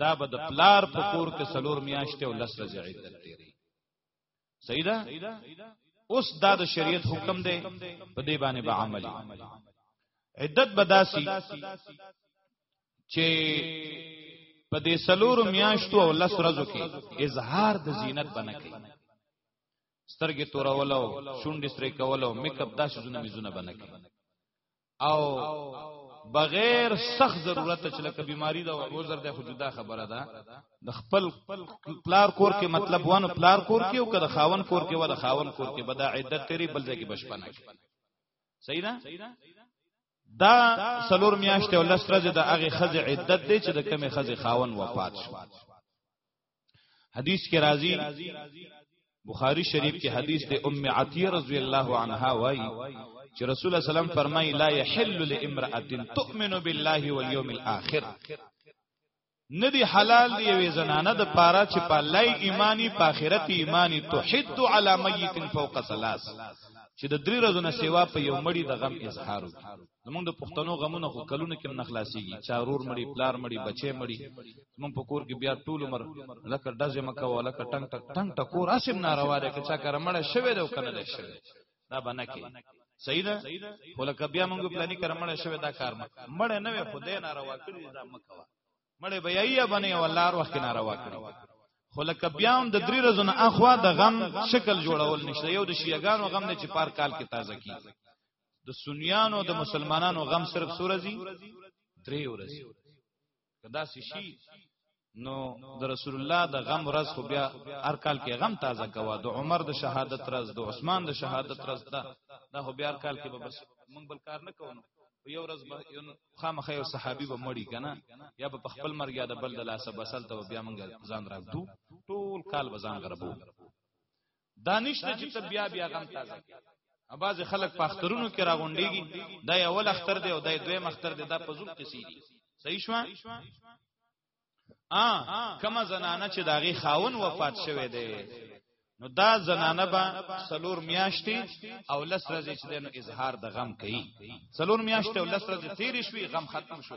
دا به د پلار په کور کې سلور میاشتې او لس ورځې عدت تیری صحیح ده اوس دا د شریعت حکم دی په دې باندې به عمل عدت بداسي چې په دې سلورو میاشتو او لس ورځو کې اظهار د زینت بنه کوي سترګې تورولو شونډې سرې کولو میک اپ داسې زونه میزونه بنه کوي او بغیر سخت ضرورت چې لکه بیماری دا عذر ده خو جدا خبره ده د خپل پلار کور کې مطلب وانه پلار کور کې او کده خاون کور کې ولا خاون کور کې بدا عدت تیری بل ځای کې بشپنه کې صحیح ده دا سلور میاشتې او لس ورځې د هغه خزه عدت دی چې د کمی خزه خاون وفات شو حدیث کې راځي بخاری شریف کې حدیث ته ام عتیه رضی الله عنها وایي چې رسول الله سلام فرمایي لا يحل لامرأه تؤمن بالله واليوم الاخر ندی حلال دی وی زنانه د پاره چې په لای ایمانی په آخرت ایمانی توحد علی میت فوق ثلاث چې د درې ورځې نه سیوا په یو مړی د غم اظهار وکړي زمونږ د پښتنو غمونه خو کلونه کې نه خلاصيږي چارور مړي پلار مړي بچي مړي زمونږ په کور کې بیا ټول عمر لکه دزه مکه ولا ک ټنګ ټک ټنګ ټکور اسم ناروا ده که چا کار مړ شوی ده کنه ده شوی دا باندې کې صحیح ده ولکه بیا موږ پلاني کار مړ شوی دا کار مړ نه وي خدای ناروا کړی دا مکوا مړ بیا یې باندې ولار وخت ناروا کړی خو لکه بیا هم د درې ورځې نه اخوا د غم شکل جوړول نشته یو د شیعاګانو غم نه چې پار کال کې تازه کیږي د سنیانو د مسلمانانو غم صرف سورزي درې ورځې کدا شي نو د رسول الله د غم ورځ خو بیا هر کال کې غم تازه کوا د عمر د شهادت ورځ د عثمان د شهادت ورځ دا دا خو بیا هر کال کې به بس موږ بل کار نه کوو په یو ورځ به یو خامخ یو صحابي به مړی کنه یا په خپل مرګ یا د بل د لاسه بسل ته بیا موږ ځان راغدو ټول کال به ځان غربو دانشته چې ته بیا بیا غم تازه کې اباز خلک په اخترونو کې راغونډيږي دا اول اختر دی او دا دویم اختر دی دا په زوب کې سيدي صحیح شو ا کما زنانه چې داغي خاون وفات شوه دی نو دا زنانه با سلور میاشتي او لس ورځې چې دنو اظهار د غم کوي سلور میاشتي او لس ورځې تیر شوي غم ختم شو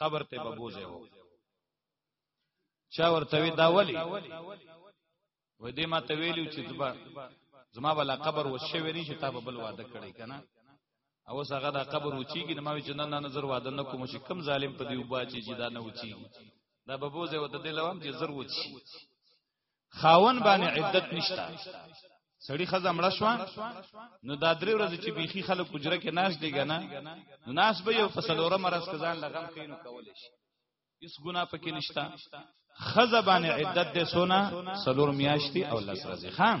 قبر ته بوزه هو چا ورته وی دا ولی و دې ما ته ویلو چې زما زما ولا قبر وشه ویری چې تا به بل واده کړی کنه او اوس هغه دا قبر وچیږي نو ما وی چې نن نظر واده نه کوم چې کم ظالم په دې وبا چې جدا نه وچیږي دا به بوزه وته دې لوم چې زر وچی خاون باندې عدت نشته سړی خزه مړه شو نو دا درې ورځې چې بیخي خلک کجره کې ناش دی کنه نو ناش به یو فسلوره مرز کزان لغم کینو کول شي اس ګنا پکې نشتا خزه باندې عدت دې سونا سلور میاشتي او لس ورځې خام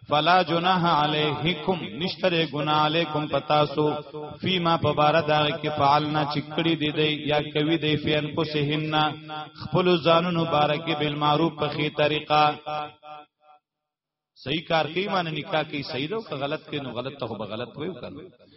فلا جناح علیکم نشتره گناہ علیکم پتاسو فیما پبارا دا کې فعلنا چکړی دی دی یا کوي دی فین کو سهن خپل ځانو مبارک بالمعروف په خي طریقه صحیح کار کوي معنی نکاح کوي صحیح ده او غلط کوي نو غلط ته به غلط وایو کنه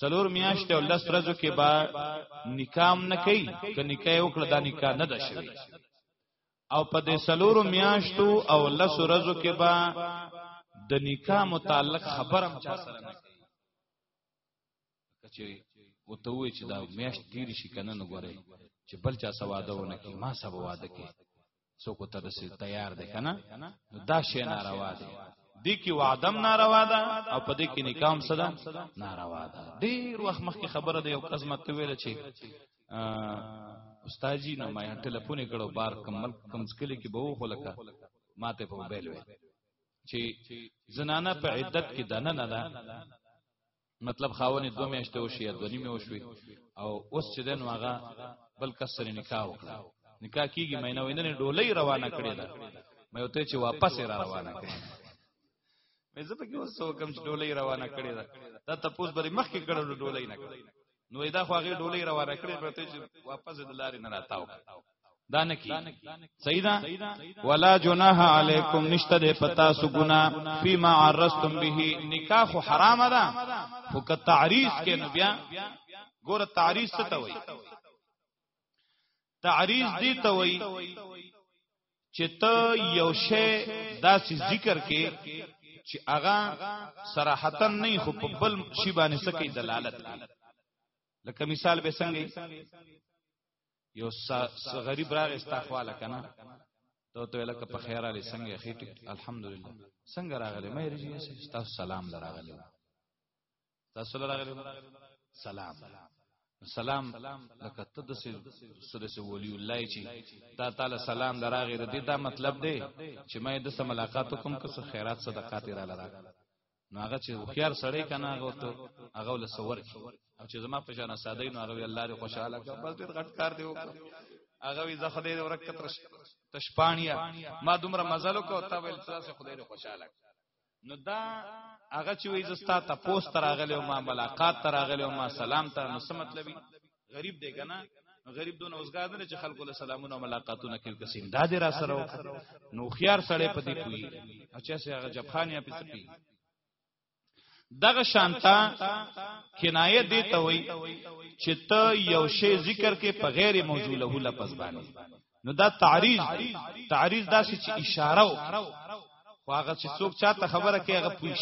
سلور میاشت او لس ورځو کې با نکام نه کوي که نکاح وکړه دا نکاح نه ده شوی او په دې سلور میاشتو او لس ورځو کې با د نکاح متعلق خبرم چا سره نه کوي کچې وته وې چې دا میاشت تیر شي کنه نو ګورې چې بل چا سواده ونه کې ما سبا واده کې څوک ته رسید تیار دی کنه نو دا شی ناروا دی دی کی وعدم ناروا ده او په دې کې نکام صدا ناروا ده ډیر وخت مخکې خبره ده یو قسمت ته ویل چې استاد جی نو ما ټلیفون کړو بار کمل کم سکلی کې به و خلکا ماته په موبایل وې چې زنانه په عدت کې دنه نه ده مطلب خاونې دوه میاشتې وشي یا دوه نیمې وشوي او اوس چې دین واغه بل کس سره نکاح وکړه نکاح کیږي مینه وینه ډولۍ روانه کړې ده مې وته چې واپس را روانه کړې مې زه په کې اوس وکم چې ډولۍ روانه کړې ده دا تاسو بری مخ کې کړو ډولۍ نه کړې نو دا خو هغه ډولې روانه کړې پرته چې واپس د لارې نه راتاو دا نه کی صحیح ده ولا جناح علیکم نشته د پتا سو ګنا فيما عرستم به نکاح خو حرام ده خو که تعریض کې نو بیا ګور تعریض څه ته وایي تعریض دی ته وای چې ته یو شی داسې ذکر کې چې هغه صراحتا نه خو په بل شی باندې سکی دلالت کوي لکه مثال به څنګه یو غریب راغ استغفاله کنه ته ته لکه په خیر علي څنګه خېټه الحمدلله څنګه راغلی مې رجی تاسو سلام لراغلی تاسو راغلی سلام سلام لکه ته د سره سره ولی الله چې تا تعالی سلام دراغه د دې دا مطلب دی چې مې د سره ملاقات کوم که څه خیرات صدقات را لره نو هغه چې خيار سړی کنه هغه ته هغه ول سور کی او چې زما په شان ساده نو هغه الله دې خوشاله کړ بس دې غټ کار دی وکړ هغه وی زه خدای دې ورکه تر تشپانیا ما دومره مزل کو تا ویل تاسو خدای دې خوشاله کړ نو دا هغه چې وې زستا ته پوس تر اغلی او ما ملاقات تر اغلی او ما سلام تر نو څه مطلب غریب دی کنه غریب دونه اوسګار نه چې خلکو له سلامونه ملاقاتونه کړي کسین دا دې را سره نو خيار سړې پدې کوي اچھا سه هغه جپانیا په سپي دغه شانتا کنایه دی ته وای چې ته یو شی ذکر کې په غیر موضوع له لپس باندې نو دا تعریض تعریض دا چې اشاره وکړه خو هغه چې څوک چاته خبره کوي هغه پوښ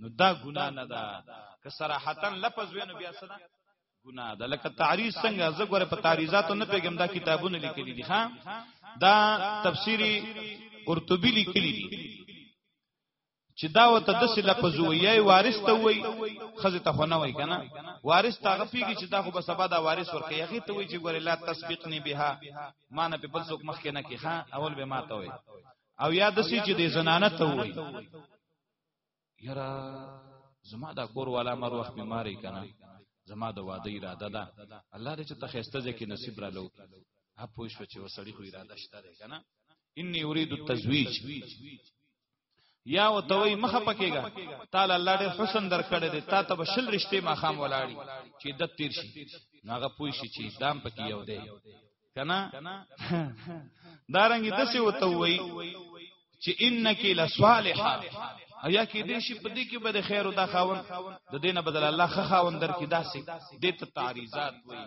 نو دا ګناه نه ده که صراحتا لفظ وینو بیا سره ګناه ده لکه تعریض څنګه زه ګوره په تعریضاتو نه پیګم دا کتابونه لیکلي دي ها دا تفسیری قرطبی لیکلي دي چې دا وته د سې لفظ وایي وارث ته وایي خزه ته نه وایي کنه وارث ته غفيږي چې دا خو به سبا دا وارث ورکه یغي ته وایي چې ګوره لا تسبقني بها مان په بل څوک مخ کې نه کې ها اول به ما ته وایي او یا د سې چې د زنانه ته وایي یرا زما دا کور والا مر وخت بیماری کنه زما د واده اراده ده الله دې چې تخېسته ځکه نصیب را لو اپ پوښ چې وسړی خو اراده شته ده کنه انی اريد التزویج یا او توي مخه پکېګا تعالی الله دې حسن درکړې دې تا ته بشل رشته ما خام ولاړی چې د تیر شي ناغه پوي شي چې دام پکې یو دی کنا دارنګي دسه وته وای چې انک لصالحه ایا کې دې شي په دې کې به خیر او دا خاون د دینه بدل الله خ خاون در کې داسې دې ته تعریزات وای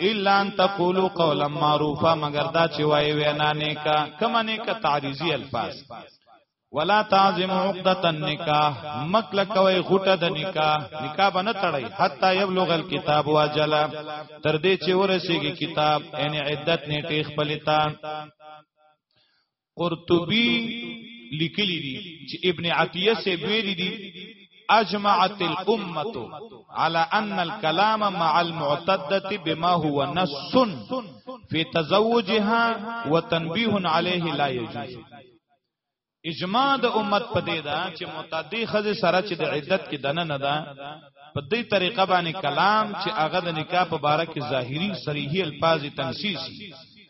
الا ان تقولوا قولا معروفا مگر دا چې وای وینا نیکا کما نیکا تعریزی الفاظ ولا تعظم عقدۃ النکاح مکل کوي غټه د نکاح نکاح بنه تړي حتا یبلغ الكتاب واجل تر دې چې ورسیږي کتاب ان عدت نیټه خپلتا قرطبي لیکلی دی چې ابن عطیه سے ویلی دی اجمعت الامه على ان الكلام مع المعتده بما هو نص في تزوجها وتنبيه عليه لا يجوز اجماع د امت په دې دا چې معتدی خزه سره چې د عدت کې دنه نه ده په دې طریقه باندې کلام چې هغه د نکاح په باره کې ظاهری صریحي الفاظ تنسیسی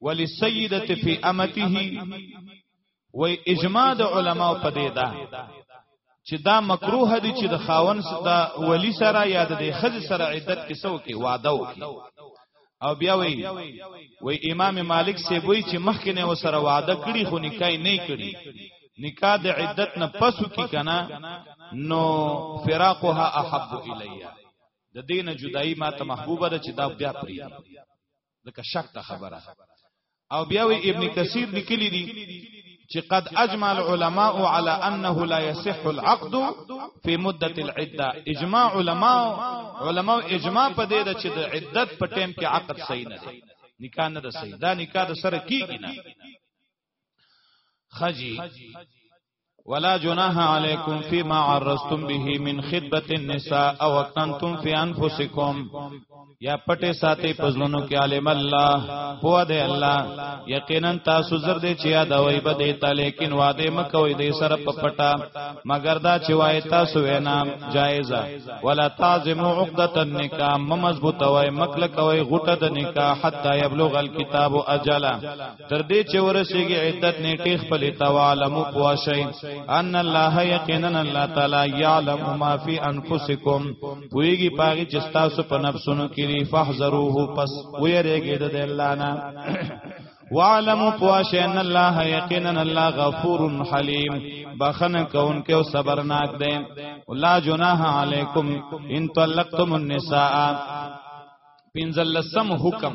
ولسیدت فی امته و اجماع د علماو په دی دا چې دا مکروه دي چې د خاون دا ولی سره یا د خځې سره عدت کې سو کې وعده وکي او بیا وی وی امام مالک سی وی چې مخکې نه وسره وعده کړي خو نکاح نه کړي نکاح د عدت نه پسو کی کنه نو فراقها احب الیا د دین جدائی ما ته محبوبه ده چې دا بیا پری لکه شک خبره او بیا وی ابن کثیر لیکلی دی چې قد اجمع العلماء على انه لا يصح العقد في مده العده اجماع علماء علماء اجماع په دې ده چې د عدت په ټیم کې عقد صحیح نه دی نکاح نه صحیح دا نکاح د سره کیږي نه خجی ولا جناح علیکم فيما عرضتم به من خدمت النساء او اقنتم فی انفسکم یا پټه ساتي پزلونو کې عالم الله پوه دی الله یقینا تاسو زر دې چې یاد وای به دې ته لیکن واده مکوې دې سره پپټا مگر دا چې وای تاسو وینا جایزه ولا تعظم عقده النکاح مضبوط وای مکل کوي غټه د نکاح حتا یبلغ الكتاب اجلا تر دې چې ورسېږي عدت نیټه خپل توالم پوښي ان الله یقینا الله تعالی یعلم ما فی انفسکم پویږي پاږي چې تاسو په نفسونو کې لري فاحذروه پس ویریږي د الله نه وعلم پوښي ان الله یقینا الله غفور حلیم بخنه کون کې او صبرناک دی الله جناح علیکم ان طلقتم النساء پنزل لسم حکم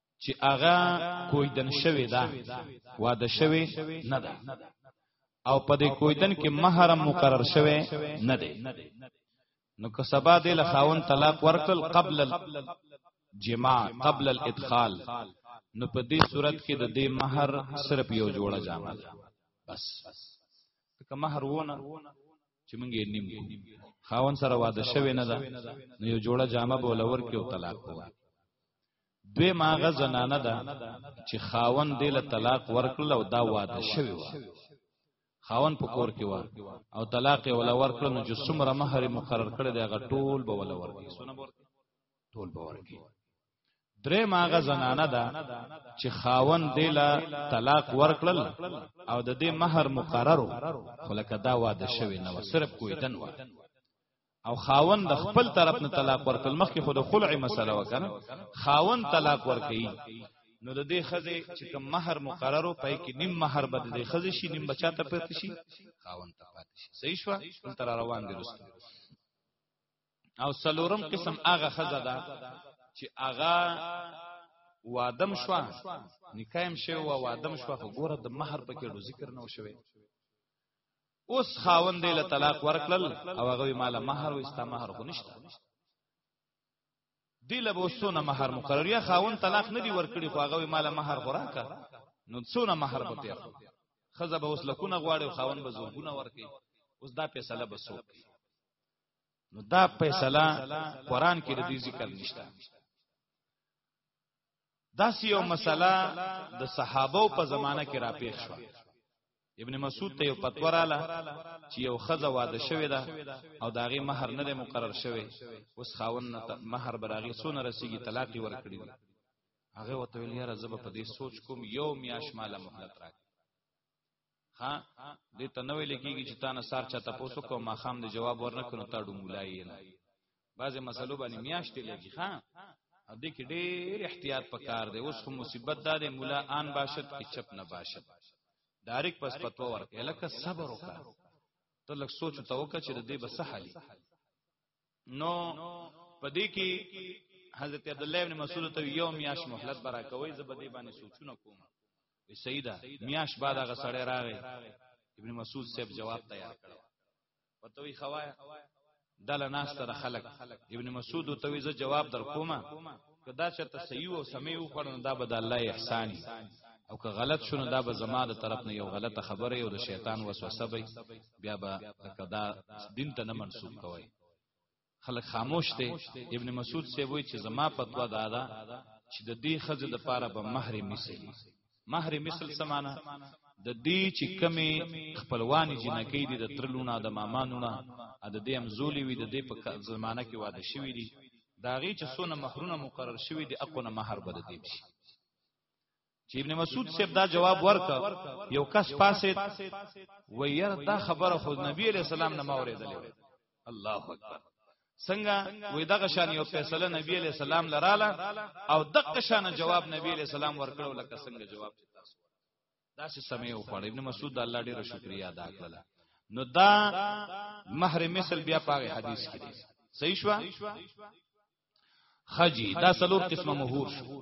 چې هغه کویدن شوی دا واده شوی نه ده او په دې کویدن کې محرم مقرر شوی نه دی نو که سبا دې لخاون طلاق ورکل قبل جما قبل الادخال نو په دې صورت کې د دې مہر صرف یو جوړه جامه ده بس که مہر ونه چې مونږ یې نیم خاون سره واده شوی نه ده نو یو جوړه جامه به ولور کې او طلاق وایي دوی ماغه زنانه ده چې خاون دی له طلاق ورکړل او دا واده شوی و خاون په کور کې و او طلاق یې ولا ورکړل نو چې څومره مہر مقرر کړی دی هغه ټول به ولا ورکړي ټول به ورکړي درې ماغه زنانه ده چې خاون دی له طلاق ورکړل او د دې مہر مقرر خو لکه دا واده شوی نه و صرف کوی دن و او خاون د خپل طرف نه طلاق ورکړ مخکې خو د خلع مسله وکړه خاون طلاق ورکړي نو د دې خزه چې کوم مہر مقررو پای کې نیم مہر بد دې خزه شي نیم بچا ته پات شي خاون ته پات شي صحیح شو بل تر روان دي رسول او سلورم قسم هغه خزه ده چې هغه وادم شو نکایم شو او وادم شو خو ګوره د مہر پکې ذکر نه شوی اوس خاوند له طلاق ورکړل او هغه مال مہر او استا مہر خو نشته دی له وسونه مہر مقرر یا خاوند طلاق نه دی ورکړي خو هغه مال مہر خو راکا نو څونه مہر به پیښ خزه به اوس لکونه غواړي او خاوند به زوګونه ورکړي اوس دا فیصله به سو نو دا فیصله قران کې د دې ذکر نشته داسې یو مسله د صحابه په زمانہ کې را پیښ شو ابن مسعود ته یو فتوا رااله چې یو خزه واده شوې ده او داغه مہر نه مقرر شوی اوس خاون نه مہر براغي سونه رسیږي طلاق ورکړي هغه وته ویل یاره زب په دې سوچ کوم یو میاش مال مهلت راک ها دې ته نوې لکېږي چې تا نه سار چا تاسو کو ما خام د جواب ورنکړو تا ډومولای نه بعضې مسلو باندې میاشتې لګي ها او دې کې ډېر احتیاط پکار دی اوس خو مصیبت دا دی مولا آن باشد کې چپ نه باشد ډایرک پس پتو ورکې لکه صبر وکړه ته لږ سوچ ته وکړه چې دې به صحالي نو پدې کې حضرت عبد الله ابن مسعود ته یو میاش مهلت برا کوي زبدې باندې سوچونه کوم وی سیدا میاش بعد هغه سړی راغی ابن مسعود صاحب جواب تیار کړو پته وی خوایا دل ناس تر خلق ابن مسعود ته وی زه جواب در کومه که دا چرته صحیح او سمې وخوړو نو دا به د الله احسان او که غلط شونه دا به زما د طرف نه یو غلطه خبره او د شیطان وسوسه به بیا به کدا دین ته نه منسوب کوي خلک خاموش دي ابن مسعود سی وای چې زما فتوا دا ده چې د دې خزه د پاره به مہر میسي مہر مثل سمانا د دې چې کمی خپلوانی جنکی دي د ترلونه د مامانونه د دې امزولي وي د دې په زمانہ کې واده شوی دي دا غي چې سونه مہرونه مقرر شوی دي اقونه مہر بد دي شي چې ابن مسعود صاحب دا جواب ورک یو کس پاسه ویر دا خبره خو نبی علیہ السلام نه ما اوریدلې الله اکبر څنګه وې دغه شان یو فیصله نبی علی السلام لراله او دغه شان جواب نبی علی السلام ورکړو لکه څنګه جواب چې تاسو دا سه سمې و خړ ابن مسعود د الله ډیره شکریا ادا کړل نو دا مہر مثل بیا پاره حدیث کې دی صحیح شو خجی دا سلور قسمه مهور شو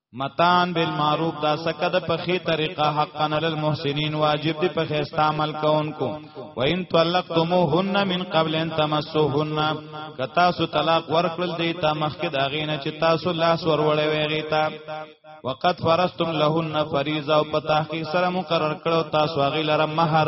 متان بالمعروف دا سکه د پخې طریقه حقا للمحسنین واجب دی په خستا عمل کوونکو و ان طلقتموهن من قبل ان تمسوهن کتا سو طلاق ورکړل دی تا مخکې دا غینه چې تاسو لاس ورولې ویږي تا وقد فرستم لهن فریضه او په تحقیق سره مقرر کړو تاسو غیلره مہر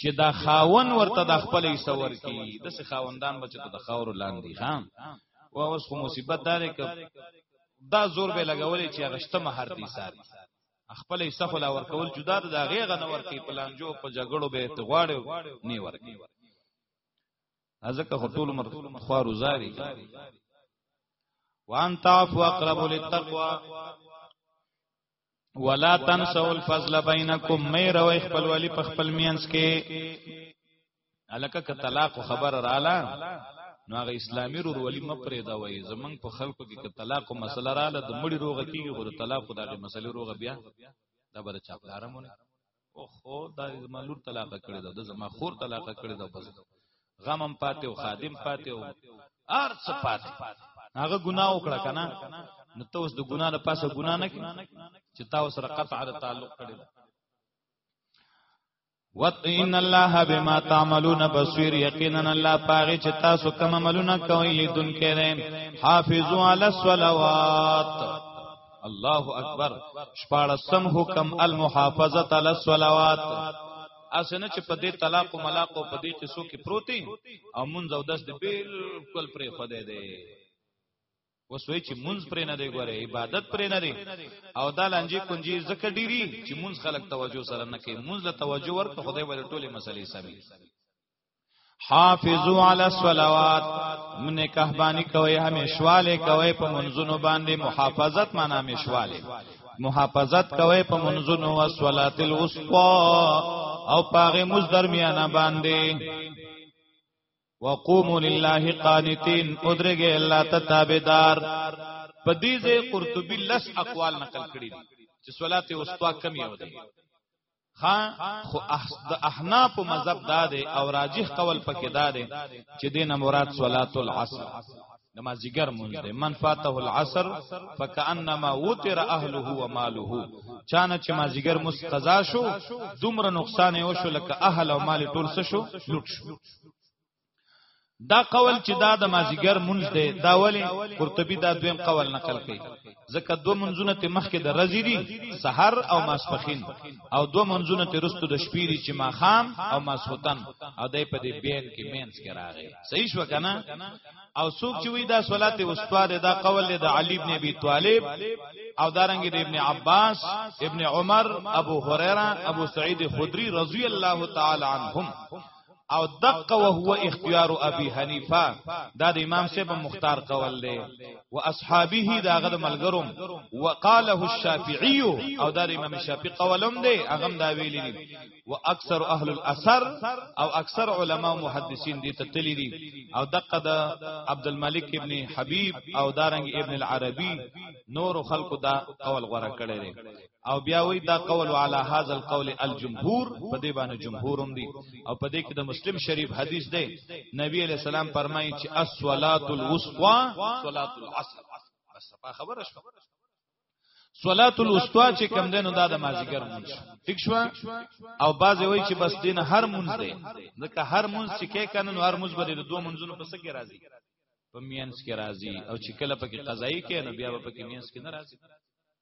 چې دا خاون ورته د خپل حصہ ورکی د خاوندان بچ ته د خاور لاندې ها او اوس خو مصیبت دار ک دا زور به لګولې چې غشته مہر دي ساري خپل حصہ خلا ورکول جدا د غیغه نه ورکی پلان جو په جګړو به ته غواړو نه ورکی ازکه ټول مر خوارو زاري وان تعفو اقرب للتقوى ولا تنسوا الفضل بینکم مې روي خپل ولی په خپل مینس کې الکه ک طلاق خبر رااله نو هغه اسلامي رور ولی م پرې دا وایي زمنګ په خلکو کې ک طلاق مسله رااله د مړي روغه کیږي خو د طلاق دغه مسله روغه بیا دا بر چاپلارمونه او خو دا زما لور طلاق کړی دا د زما خور طلاق کړی دا بس غمم پاتې او خادم پاتې او ار څه پاتې هغه ګناه وکړه کنه نو ته اوس د ګناه د پاسه ګناه نه کې چې تا سره قطع د تعلق کړی وات ان الله بما تعملون بصير یقینا الله پاره چې تاسو کوم عملونه کوئ لیدونکې حافظوا علی الصلوات الله اکبر شپارسم حکم المحافظه علی الصلوات اسنه چې په دې طلاق او ملاق او په دې قصو کې پروتي او منځ او دس دې بالکل پرې خدای دې وسوي چې منځ پرې نه دی ګوره عبادت پرې نه دی او دا لانجې کنجي زکه ډيري چې منځ خلک توجه سره نه کوي منځ له توجه ورته خدای ولې ټوله مسلې سمي حافظو علی الصلوات من کهبانی کوي همیشواله کوي په منځونو باندې محافظت معنا همیشواله محافظت کوي په منځونو او صلات الوسطا او پاغه مز درمیانه باندې وقوموا لله قانتين ادرګه الله ته تابعدار په دې ځای قرطبي لس اقوال نقل کړي دي چې صلات وسطا کم یو دي خا خو د احناف مذهب دا دی او راجح قول پکې دا دی چې دینه مراد صلات العصر نمازګر مونږ دی من فاته العصر فكانما وتر اهله وماله چانه چې مازګر مس قضا شو دومره نقصان یې وشو لکه اهل او مال ټول څه شو لوټ شو دا قول چې دا د مازیګر منځ دی دا ولی قرطبي دا دویم قول نقل کړي ځکه دو منځونه ته مخکې د رزي دي سحر او ماسپخین او دو منځونه ته رستو د شپيري چې ماخام او ماسوتن او دای په دې بین کې مینس کې راغی صحیح شو کنه او څوک چې وی دا صلات وسطا ده دا قول ده د علی ابن ابي طالب او دارنګ د ابن عباس ابن عمر ابو هريره ابو سعید خدری رضی الله تعالی عنهم او دقه وهو اختیار ابي حنیفه دا د امام صاحب مختار قول دی و اصحابه دا غد ملګروم وقاله الشافعي او دا د امام شافعي قولم دی هغه دا ویلی دی و اکثر اهل الاثر او اکثر علما محدثین دي ته تللی دي او دقه د عبد الملک ابن حبيب او دارنګ ابن العربي نور خلق دا قول غوړه کړی دی او بیا وی دا قول علی هاذ القول الجمهور په دې باندې جمهورم دي او په دې کې د مسلم شریف حدیث دی نبی علی السلام فرمایي چې الصلاه الوسطى صلاه العصر بس په خبره شو صلاه الوسطى چې کم دینو دا د مازیګر مونږ ټیک شو او باز وی چې بس دین هر مونږ دی ځکه هر مونږ چې کې کنن هر مونږ به د دوه مونږونو په سکه راځي په مینس کې راځي او چې کله پکې قضایي کې نو بیا په کې مینس کې نه راځي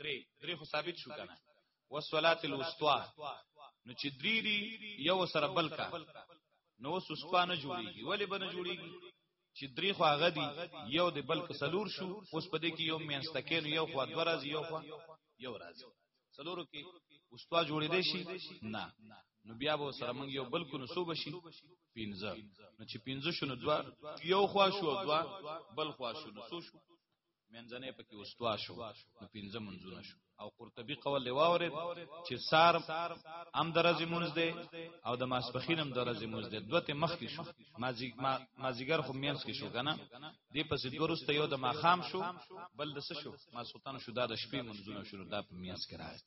درې درې خو ثابت شو کنه والصلاه الوسطى نو چې درې دی یو سره بل کا نو سسکا نه جوړیږي ولی به نه جوړیږي چې درې خو هغه دی یو د بل کسلور شو اوس په دې کې یو مینستکین یو خو د ورځ یو خو یو راځي سلورو کې اوستوا جوړې دی شي نه نو بیا به سره مونږ یو بل کو نسوب شي پینځه نو چې پینځه شنو دوا یو خوا شو دوا بل خوا شو نسو شو منځنه پکې واستوا شو نو پنځه منځونه شو او قرطبي قول دی واورید چې سار هم درځي مونږ دی او د ماسپخین هم درځي مونږ دی دوه ته مخ کې شو مازیګر خو مینس کې شو کنه دی پسې دورسته یو د ماخام شو بل د څه شو ماسوتان شو دا د شپې منځونه شو دا په مینس کې راځي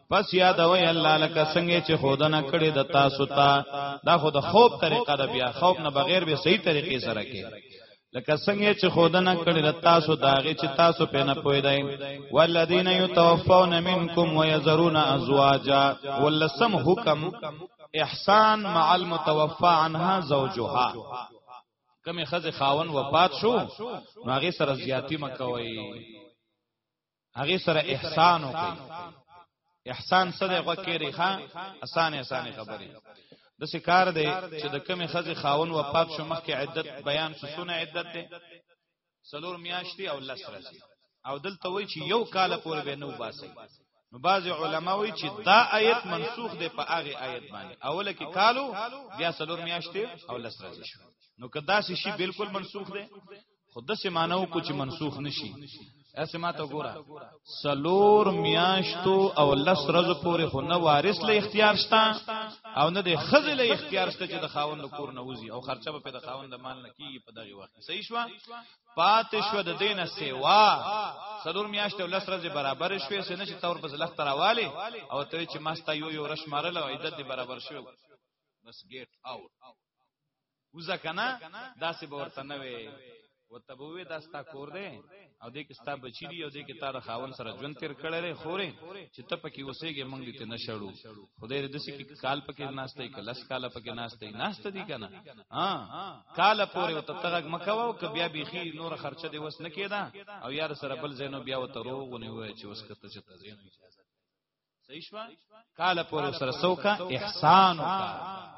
پس یادوي الله لکه څنګه چې خودنه کړي د تاسو ته دا خود خوب طریقه ده بیا خوب نه بغیر به صحیح طریقې سره کې لکه څنګه چې خودنه کړي د تاسو داغه چې تاسو په نه پوي دی والذین یتوفون منکم ويذرون ازواجا ولسم حکم احسان مع المتوفى عنها زوجها کمه خزه خاون وفات شو نو هغه سره زیاتی مکوي هغه سره احسان وکړي احسان سره غوکېری ښا اسانه اسانه خبرې د سکار دی چې د کمی خزه خاون وفات شو مخکې عدت بیان شو سونه عدت دی سلور میاشتي او لس راځي او دلته وای چې یو کال پورې به نو باسي نو بعض علما وای چې دا آیت منسوخ دی په هغه آیت باندې اوله کې کالو بیا سلور میاشتي او لس راځي شو نو کدا شي بالکل منسوخ دی خود د سمانو کو چې منسوخ نشي اسه ما ته ګوره سلور میاشتو او لس ورځې پورې خو نه وارث له اختیار شته او نه د خزې له اختیار شته چې د خاوند کور نه وځي او خرچه به د خاوند مال نه کیږي په دغه وخت صحیح شو پات شو د دینه سیوا سلور میاشتو لس ورځې برابر شوې سنه چې تور په زلخ تراواله او ته چې ماستا یو یو رش مارل او عدت برابر شو بس ګیټ اوټ وزه کنه داسې به ورته نه وي وته به وي دا ستا کور دی او دې کې ستا بچی دی او دې کې تار خاون سره ژوند تیر کړی لري خورې چې ته پکې اوسېږي مونږ دې ته نشړو خدای دې دسې کې کال پکې ناشته کې لس کال پکې ناشته ناشته دی کنه ها کال پورې وته تګ مکواو ک بیا بيخي نور خرچه دې وس نه کېدا او یار سره بل زینو بیا وته روغ ونی وای چې وس کته چې ته زینو اجازه صحیح شو کال پورې سره سوکا احسان وکړه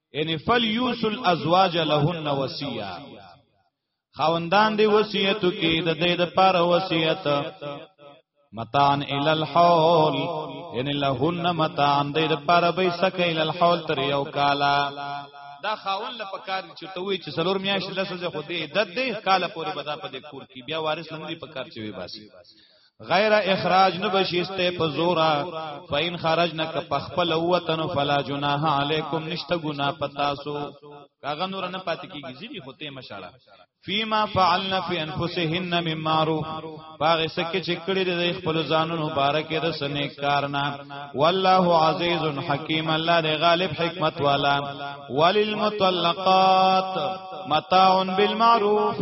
یعنی فلیوس الازواج لهن وصیه خوندان دی وصیتو کې د دې د پر وصیت متان ال الحول یعنی لهن متان دې د پر به سکه ال الحول تر یو کالا دا خاون له پکار چې ته وی چې سلور میاش لسه خو دې عدت دې کاله پورې بدا په دې کور کې بیا وارث لندې پکار چې وی باسي غیر اخراج نه بشیسته په زورا فین خرجنا ک پخپل وطن فلا جناح علیکم نشته ګنا پتاسو کاغه نور نه پات کیږي ځینی هوته مشاله فیما فعلنا فی انفسهن من معروف باغ سکه چې کړي د خپل ځانونو مبارکه د سنې کارنا والله عزیز حکیم الله دی غالب حکمت والا وللمطلقات متاع بالمعروف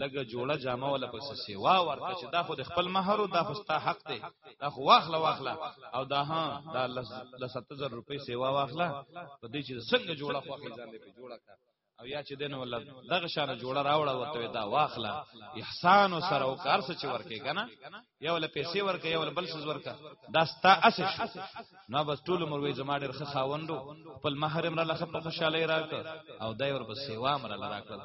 لګه جوړه جامه ولا پس سیوا ورکړه چې دا خو د خپل مہر او دا خو ستا حق دی دا خو واخله واخله او دا ها دا لس 7000 روپۍ سیوا واخله په دې چې څنګه جوړه خو خې ځان دې په جوړه کا او یا چې دین ول دغه شانه جوړه راوړه ورته دا واخله احسان او سره او کار څه چې ورکې کنه یو ول پیسې ورکې یو ول بل څه ورکې دا ستا اسه شو نو بس ټول عمر وې زما ډېر ښه خاوندو خپل محرم را لخه په خوشاله راک او دای ور په سیوا مر لراکړه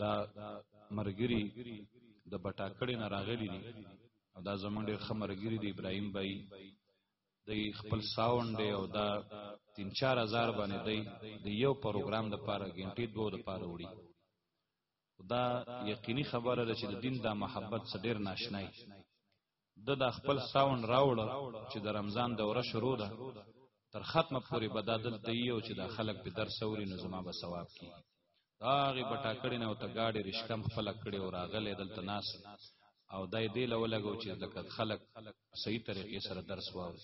دا مرګري د بټاکړې نه راغلي دي او دا زمونږ ډېر ښه مرګري دي ابراهیم بای د خپل ساوند دی او دا 3 4000 باندې دی د یو پروګرام د پاره غنټې دوه د پاره وړي دا یقیني خبره ده چې د دین دا محبت سره ډېر ناشنای د د خپل ساون راوړ چې د رمضان دوره شروع ده تر ختمه پورې بدادل ته یو چې د خلک په درس اوري نو زما به ثواب کی داغه بټا کړي نه او ته گاډي رښکم خپل کړي او راغله دلته ناس او دای دی له ولګو چې د خلک صحیح طریقې سره درس واو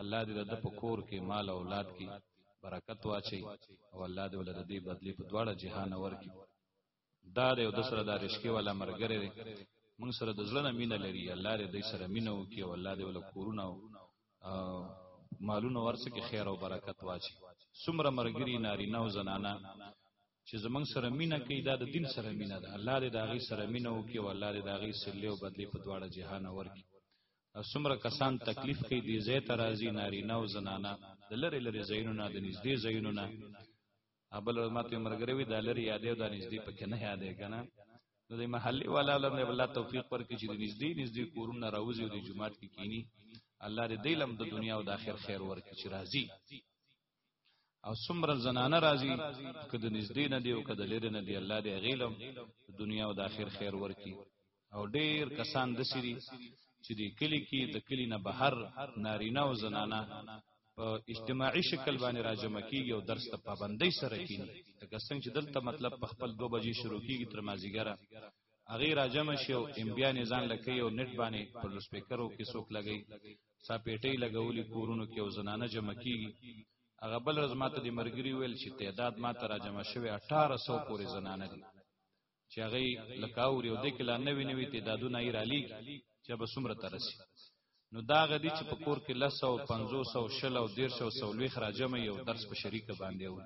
الله دې د په کور کې مال او اولاد کې برکت واچي او الله دې ولر دې بدلی په دواړه جهان ورکي دا دی او د سره دا رشکې والا مرګره دی موږ سره د زړه مینه لري الله دې دې سره مینه وکي او الله دې ول کورونه او مالونه ورڅ کې خیر او برکت واچي سمره مرګري ناری نو زنانا چې زمنګ سره مینه کوي دا د دین سره مینه ده الله دې داغي سره مینه وکي او الله دې داغي سلی او بدلی په دواړه جهان ورکي سمره کسان تکلیف کوي دې زې ترازی ناری نو زنانا د لری لری زینونه د نږدې زینونه ابل ماته مرګره وی د لری یادې او د نږدې پکې نه یادې کنه نو د محلي والا لم الله توفیق ورکړي چې د نږدې نږدې کورونه راوځي او د جمعات کې کینی الله دې دیلم د دنیا او د آخر خیر ورکړي چې راضي او څومره زنانه راضي کده نږدې نه دی او کده لری نه دی الله دې غیلم د دنیا او د آخر خیر ورکړي او ډیر کسان د سری چې د کلی کې د کلی نه بهر نارینه او زنانه په اجتماعي شکل باندې راجم کیږي او درس ته پابندۍ سره کینی لکه څنګه چې دلته مطلب په خپل 2 بجې شروع کیږي تر مازیګره هغه راجم شي او ام بیا نه ځان لکه یو نت باندې په لوسپیکرو کې څوک لګي ساپېټې لګولي کورونو کې او زنانه جمع کیږي هغه بل ورځ ماته د مرګري ویل چې تعداد ماته راجم شوی 1800 پورې زنانه دي چې هغه لکاوري او د کلا نوي نوي تعدادونه یې رالي چې به سمره ترسي نو دا غدي چې په کور کې 1500 شل او 1300 سولوي خراجه مې یو درس په شریکه باندې و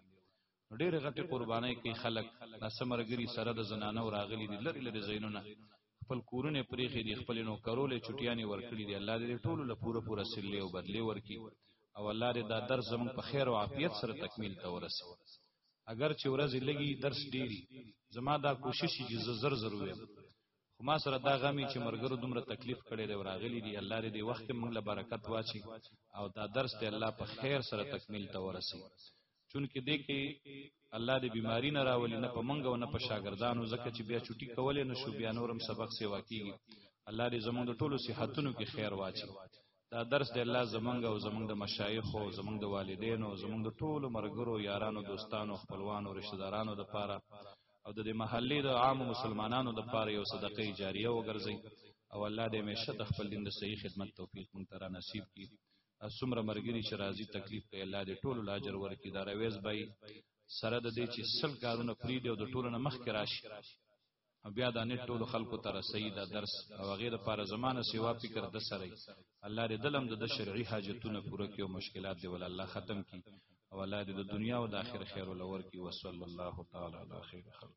ډېر غټي قرباني کوي خلک نسمرګري سره د زنانو راغلي دي لری لری زینونه خپل کورونه پرېخې دي خپل نو کرولې چټیانی ورکړي دي الله دې ټولو له پوره پوره سلې او بدلې ورکړي او الله دې دا درس زموږ په خیر او عافیت سره تکمیل ته ورسوي اگر چې ورځې لګي درس ډیری زما دا کوشش چې زر زر ویم خو ما سره دا غمی چې مرګرو دومره تکلیف کړي دی وراغلی دی الله دې وخت موږ له برکت واچي او دا درس ته الله په خیر سره تکمیل ته ورسي چونکه دې کې الله دې بیماری نه راولي نه په منګو نه په شاګردانو زکه چې بیا چټي کولې نه شو بیا نورم سبق سیوا کیږي الله دې زموږ د ټولو صحتونو کې خیر واچي دا درس د الله زمنګ او زمنګ د مشایخ او زمنګ د والدینو او زمنګ د ټولو مرګرو یارانو دوستانو خپلوانو رشتہ دارانو د پاره او د دې محلي د عام مسلمانانو د پاره یو صدقه جاریه وګرځي او الله دې همیشه د خپل دین د صحیح خدمت توفیق مونږ ته نصیب کړي اسمره مرګري چې راضي تکلیف کوي الله دې ټولو لاجر ورکړي دا رويز بای سره د دې چې سل کارونه پریډي او د ټولو نه مخ کې راشي او بیا دا نت ټول خلکو ته رسي دا درس او غیر لپاره زمانه سیوا فکر د سره الله دې دلم د شرعي حاجتونه پوره کړي او مشکلات دې ول الله ختم کړي او الله دې د دنیا او د آخرت خیر ولور کړي وصلی الله تعالی علی خیر خلق